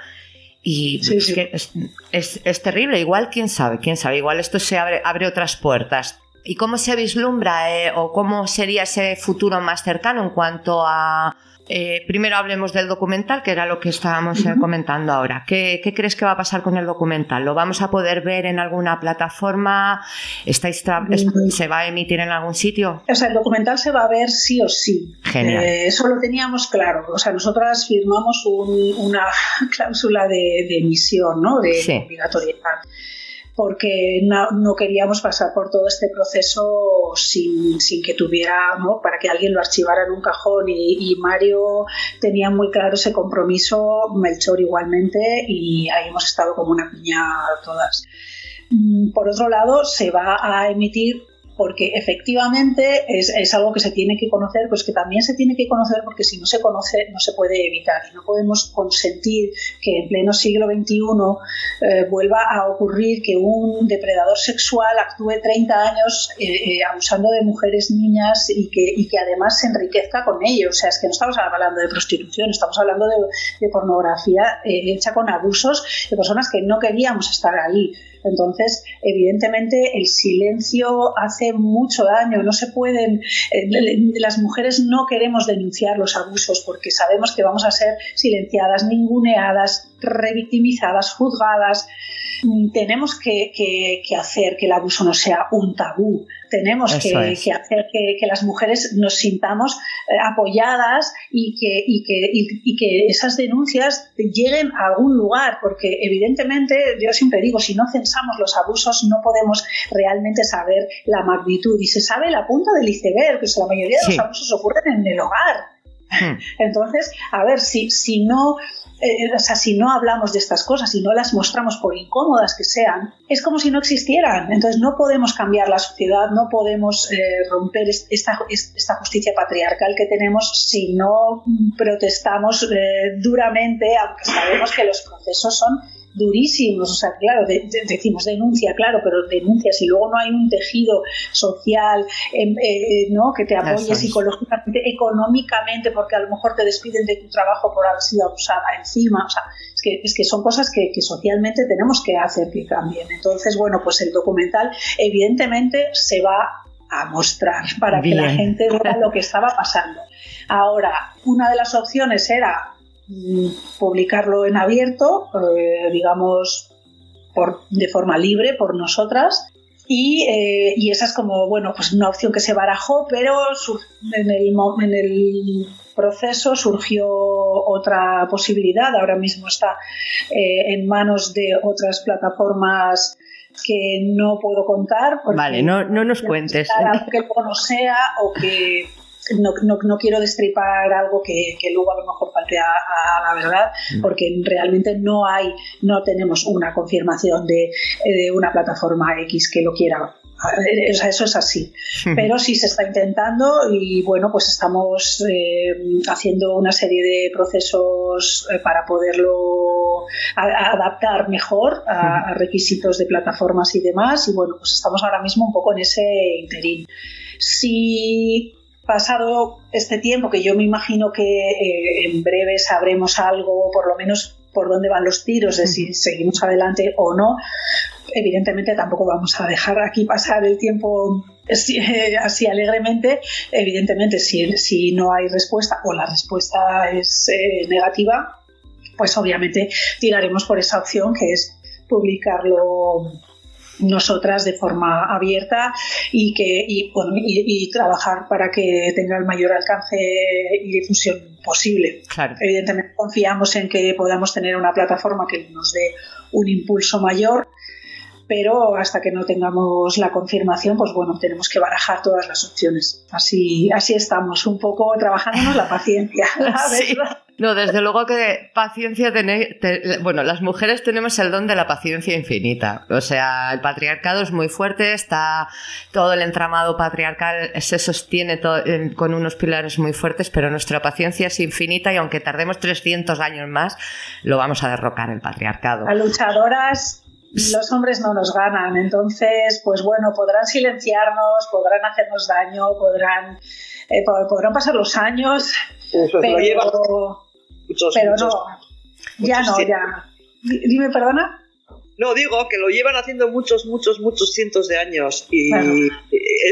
Y Sí, es, sí. que es, es- es terrible, igual quién sabe, quién sabe, igual esto se abre, abre otras puertas. ¿Y cómo se vislumbra eh, o cómo sería ese futuro más cercano en cuanto a... eh, primero hablemos del documental, que era lo que estábamos eh, comentando ahora. ¿Qué, qué crees que va a pasar con el documental? ¿Lo vamos a poder ver en alguna plataforma? ¿Estáis. ¿Se va a emitir en algún sitio? O sea, el documental se va a ver sí o sí. Genial. Eh, eso lo teníamos claro. O sea, nosotras firmamos un- una cláusula de, de emisión, ¿no? De Sí. obligatoriedad. Porque no, no queríamos pasar por todo este proceso sin, sin que tuviera. Para que alguien lo archivara en un cajón. Y, y Mario tenía muy claro ese compromiso, Melchor igualmente, y ahí hemos estado como una piña todas. Mm, Por otro lado, se va a emitir porque efectivamente es, algo que se tiene que conocer, pues que también se tiene que conocer porque si no se conoce no se puede evitar y no podemos consentir que en pleno siglo XXI eh, vuelva a ocurrir que un depredador sexual actúe 30 años eh, eh, abusando de mujeres, niñas y que, y que además se enriquezca con ello. O sea, es que no estamos hablando de prostitución, estamos hablando de, de pornografía eh, hecha con abusos de personas que no queríamos estar ahí. Entonces, evidentemente, el silencio hace mucho daño. No se pueden. eh, las mujeres no queremos denunciar los abusos porque sabemos que vamos a ser silenciadas, ninguneadas, revictimizadas, juzgadas. Tenemos que, que- que hacer que el abuso no sea un tabú. Tenemos que, es. que hacer que, las mujeres nos sintamos eh, apoyadas y que, y, que, y- y que esas denuncias lleguen a algún lugar, porque evidentemente, yo siempre digo, si no censamos los abusos no podemos realmente saber la magnitud y se sabe la punta del iceberg, pues la mayoría de Sí. los abusos ocurren en el hogar. Hmm. Entonces, a ver, si, si no eh, o sea, si no hablamos de estas cosas y no las mostramos por incómodas que sean, es como si no existieran. Entonces no podemos cambiar la sociedad, no podemos eh, romper es- esta, es- esta justicia patriarcal que tenemos si no protestamos eh, duramente, aunque sabemos que los procesos son durísimos, o sea, claro, de- de- decimos denuncia, claro, pero denuncia si luego no hay un tejido social, em, eh, eh, ¿no? que te apoye es. psicológicamente, económicamente, porque a lo mejor te despiden de tu trabajo por haber sido abusada encima, o sea, es que, es que son cosas que, que socialmente tenemos que hacer que cambien. Entonces, bueno, pues el documental evidentemente se va a mostrar para que la gente vea lo que estaba pasando. Ahora, una de las opciones era publicarlo en abierto, eh, digamos, por, de forma libre por nosotras. Y, eh, y, esa es como, bueno, pues una opción que se barajó, pero en el, en el proceso surgió otra posibilidad. Ahora mismo está eh, en manos de otras plataformas que no puedo contar. Vale, no, no nos cuentes. No sea o que no, no, no, quiero destripar algo que, que, luego a lo mejor falte a, a, la verdad, mm. porque realmente no hay, no tenemos una confirmación de, de una plataforma X que lo quiera eso es así. Pero sí se está intentando y bueno, pues estamos eh, haciendo una serie de procesos eh, para poderlo a, adaptar mejor a, a, requisitos de plataformas y demás. Y bueno, pues estamos ahora mismo un poco en ese interín. Si pasado este tiempo, que yo me imagino que eh, en breve sabremos algo, por lo menos por dónde van los tiros, de si seguimos adelante o no, evidentemente tampoco vamos a dejar aquí pasar el tiempo así, así alegremente. Evidentemente, si, si, no hay respuesta o la respuesta es eh, negativa, pues obviamente tiraremos por esa opción que es publicarlo nosotras de forma abierta y que y, bueno, y, y, trabajar para que tenga el mayor alcance y difusión posible. Claro. Evidentemente confiamos en que podamos tener una plataforma que nos dé un impulso mayor pero hasta que no tengamos la confirmación, pues bueno, tenemos que barajar todas las opciones. Así, así estamos, un poco trabajándonos la paciencia, la sí. No, desde luego que paciencia tenéis. Te, bueno, las mujeres tenemos el don de la paciencia infinita. O sea, el patriarcado es muy fuerte, está todo el entramado patriarcal se sostiene todo, eh, con unos pilares muy fuertes, pero nuestra paciencia es infinita y aunque tardemos 300 años más, lo vamos a derrocar el patriarcado. A luchadoras los hombres no nos ganan. Entonces, pues bueno, podrán silenciarnos, podrán hacernos daño, podrán, eh, podrán pasar los años, Eso pero, lleva muchos, pero muchos, no, ya no, ya. Dime, perdona. No, digo que lo llevan haciendo muchos, muchos, muchos cientos de años y claro.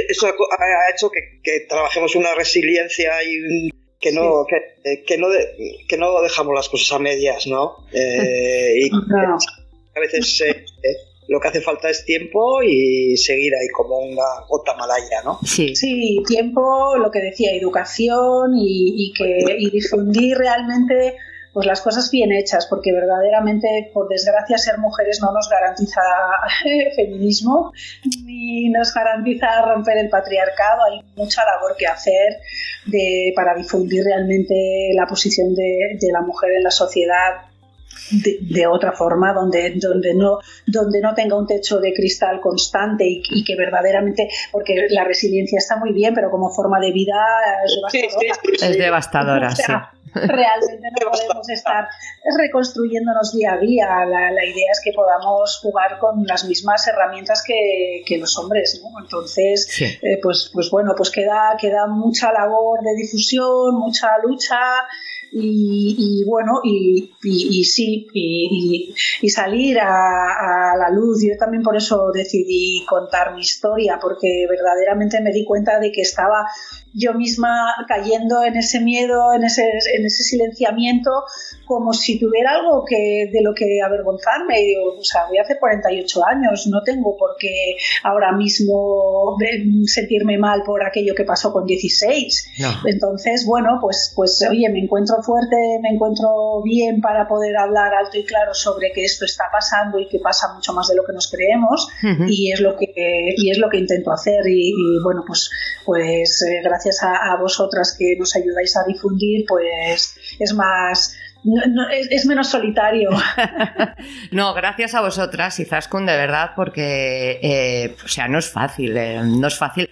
eso ha hecho que, que, trabajemos una resiliencia y un, que no, sí. que, que, no de, que no dejamos las cosas a medias, ¿no? Eh, y no a veces eh, eh, lo que hace falta es tiempo y seguir ahí como una gota malaya, ¿no? Sí, sí tiempo, lo que decía, educación y, y que y difundir realmente pues las cosas bien hechas, porque verdaderamente, por desgracia, ser mujeres no nos garantiza feminismo ni nos garantiza romper el patriarcado. Hay mucha labor que hacer de, para difundir realmente la posición de, de la mujer en la sociedad de, de, otra forma, donde, donde, no, donde no tenga un techo de cristal constante y, y, que verdaderamente, porque la resiliencia está muy bien, pero como forma de vida es devastadora. Sí, sí, sí, es devastadora, o sea, Realmente no podemos estar reconstruyéndonos día a día. La, la, idea es que podamos jugar con las mismas herramientas que, que los hombres, ¿no? Entonces, sí. eh, pues, pues bueno, pues queda, queda mucha labor de difusión, mucha lucha y, y bueno, y, y, y sí, y, salir a, a, la luz. Yo también por eso decidí contar mi historia, porque verdaderamente me di cuenta de que estaba yo misma cayendo en ese miedo, en ese, en ese silenciamiento, como si tuviera algo que, de lo que avergonzarme. Y digo, o sea, voy hace 48 años, no tengo por qué ahora mismo sentirme mal por aquello que pasó con 16. No. Entonces, bueno, pues, pues oye, me encuentro fuerte, me encuentro bien para poder hablar alto y claro sobre que esto está pasando y que pasa mucho más de lo que nos creemos Uh -huh. y es lo que y es lo que intento hacer y, y bueno pues pues eh, gracias a, a, vosotras que nos ayudáis a difundir pues es más no, no, es, es, menos solitario. no, gracias a vosotras, Izaskun, de verdad, porque, eh, o sea, no es fácil, eh, no es fácil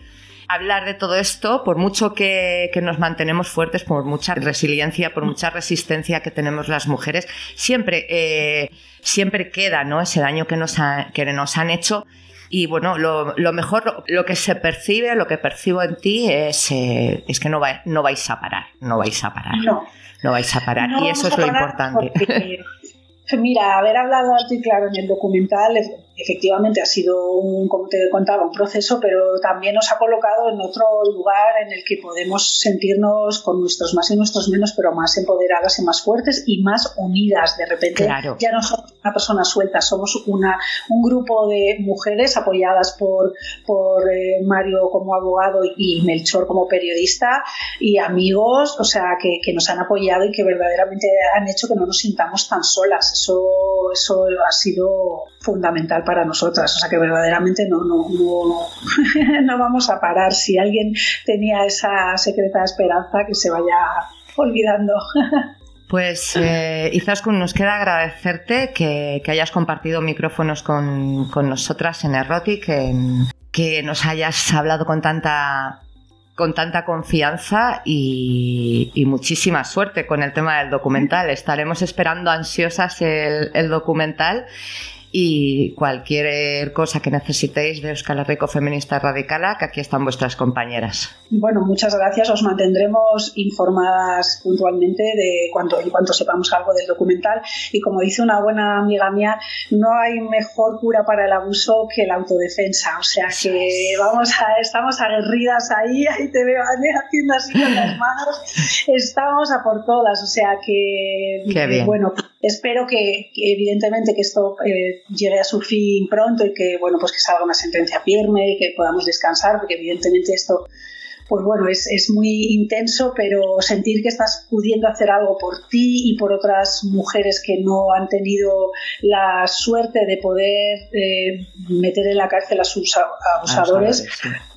hablar de todo esto, por mucho que, que, nos mantenemos fuertes, por mucha resiliencia, por mucha resistencia que tenemos las mujeres, siempre, eh, siempre queda ¿no? ese daño que nos, ha, que nos han hecho. Y bueno, lo, lo, mejor, lo que se percibe, lo que percibo en ti es, eh, es que no, va, no vais a parar, no vais a parar. No, no vais a parar. No y eso es lo importante. Porque, mira, haber hablado alto y claro en el documental efectivamente ha sido un, como te contaba, un proceso, pero también nos ha colocado en otro lugar en el que podemos sentirnos con nuestros más y nuestros menos, pero más empoderadas y más fuertes y más unidas. De repente ya no somos una persona suelta, somos una, un grupo de mujeres apoyadas por, por eh, Mario como abogado y Melchor como periodista y amigos, o sea, que, que, nos han apoyado y que verdaderamente han hecho que no nos sintamos tan solas. Eso, eso ha sido fundamental para nosotras. O sea que verdaderamente no, no, no, vamos a parar. Si alguien tenía esa secreta esperanza, que se vaya olvidando. Pues eh, Izaskun, nos queda agradecerte que, hayas compartido micrófonos con, nosotras en Erotic, que nos hayas hablado con tanta con tanta confianza y, muchísima suerte con el tema del documental. Estaremos esperando ansiosas el documental y cualquier cosa que necesitéis de Euskal Rico Feminista Radical, que aquí están vuestras compañeras. Bueno, muchas gracias. Os mantendremos informadas puntualmente de cuanto, en cuanto sepamos algo del documental. Y como dice una buena amiga mía, no hay mejor cura para el abuso que la autodefensa. O sea que vamos a, estamos aguerridas ahí, ahí te veo haciendo así con las manos. Estamos a por todas. O sea que, bueno, espero que, evidentemente que esto eh, llegue a su fin pronto y que bueno pues que salga una sentencia firme y que podamos descansar porque evidentemente esto pues bueno, es, es, muy intenso, pero sentir que estás pudiendo hacer algo por ti y por otras mujeres que no han tenido la suerte de poder eh, meter en la cárcel a sus abusadores,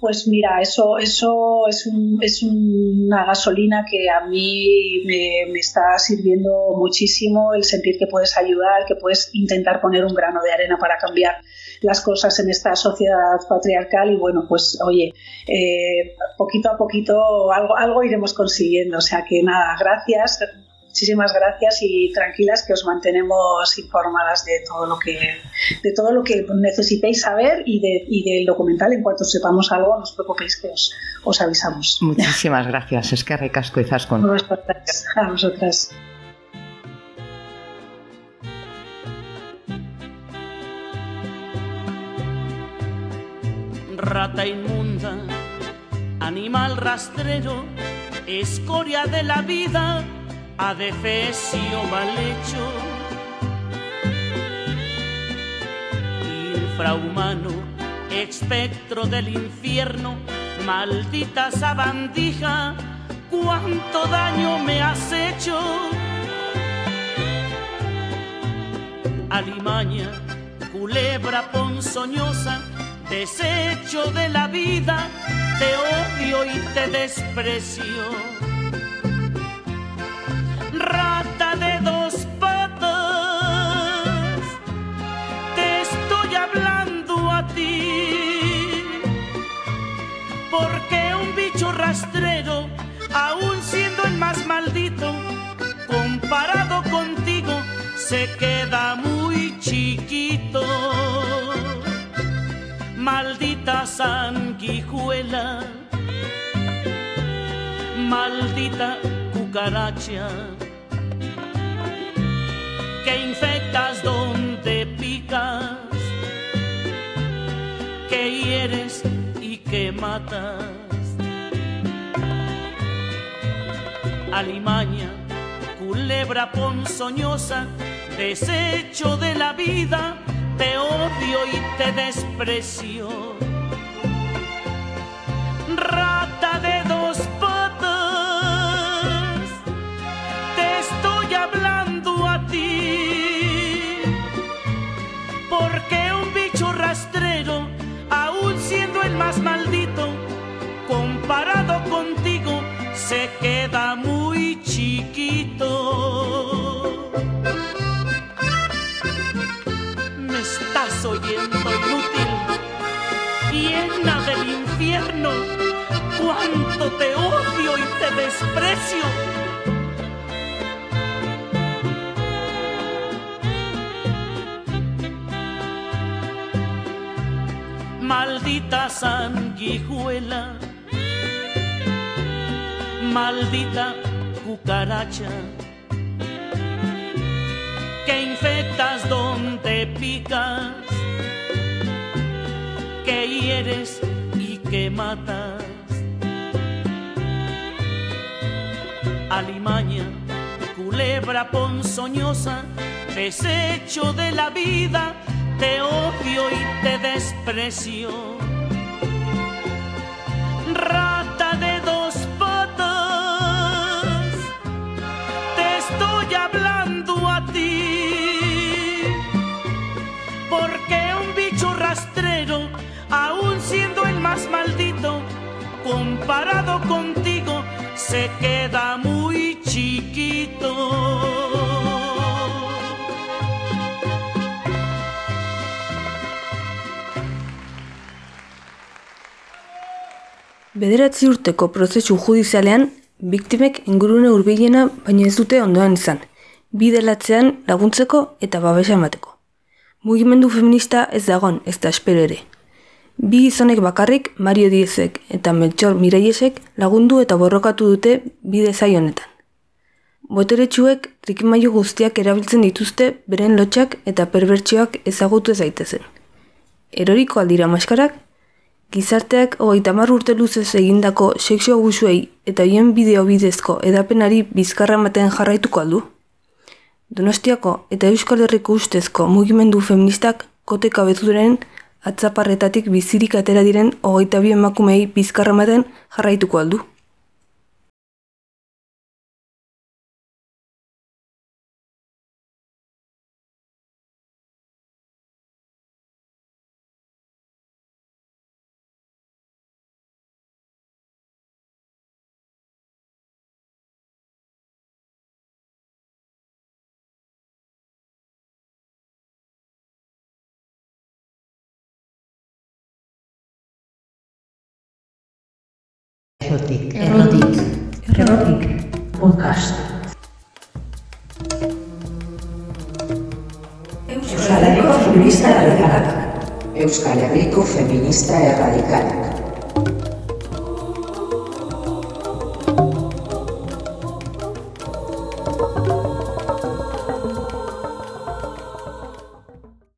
pues mira, eso, eso es, un, es una gasolina que a mí me, me está sirviendo muchísimo el sentir que puedes ayudar, que puedes intentar poner un grano de arena para cambiar las cosas en esta sociedad patriarcal y bueno, pues oye, eh, poquito a poquito algo, algo iremos consiguiendo. O sea que nada, gracias, muchísimas gracias y tranquilas que os mantenemos informadas de todo lo que de todo lo que necesitéis saber y, de, y del documental. En cuanto sepamos algo no os preocupéis que os, os avisamos. Muchísimas gracias. Es que ricasco y zascon a vosotras. Rata inmunda, animal rastrero, escoria de la vida, adefesio mal hecho. Infrahumano, espectro del infierno, maldita sabandija, cuánto daño me has hecho. Alimaña, culebra ponzoñosa, desecho de la vida, te odio y te desprecio. Rata de dos patas, te estoy hablando a ti, porque un bicho rastrero, aún siendo el más maldito, comparado contigo, se queda muy chiquito maldita sanguijuela, maldita cucaracha, que infectas donde picas, que hieres y que matas. Alimaña, culebra ponzoñosa, desecho de la vida te odio y te desprecio. Rata de dos patas, te estoy hablando a ti. Porque un bicho rastrero, aún siendo el más maldito, comparado contigo, se queda muy chiquito. Oyendo inútil, llena del infierno, cuánto te odio y te desprecio. Maldita sanguijuela, maldita cucaracha que infectas donde picas y que matas. Alimaña, culebra ponzoñosa, desecho de la vida, te odio y te desprecio. Comparado contigo, se queda muy chiquito. Bederatzi urteko prozesu judizialean, biktimek ingurune hurbilena baina ez dute ondoan izan, bidelatzean laguntzeko eta babesa emateko. Mugimendu feminista ez dagon ez da espero ere. Bi gizonek bakarrik Mario Diezek eta Melchor Miraiesek lagundu eta borrokatu dute bide zai honetan. Boteretsuek trikimailu guztiak erabiltzen dituzte beren lotxak eta perbertsioak ezagutu ez daitezen. Eroriko aldira maskarak, gizarteak hogeita hamar urte luzez egindako sexu abusuei eta hien bideo bidezko edapenari bizkarra ematen jarraituko aldu. Donostiako eta Euskal Herriko ustezko mugimendu feministak kote kabezuren atzaparretatik bizirik atera diren hogeita bi emakumei bizkarra ematen jarraituko aldu. Errotik. Errotik. Errotik. Podcast. Euskal Herriko feminista erradikalak. Euskal Herriko feminista erradikalak.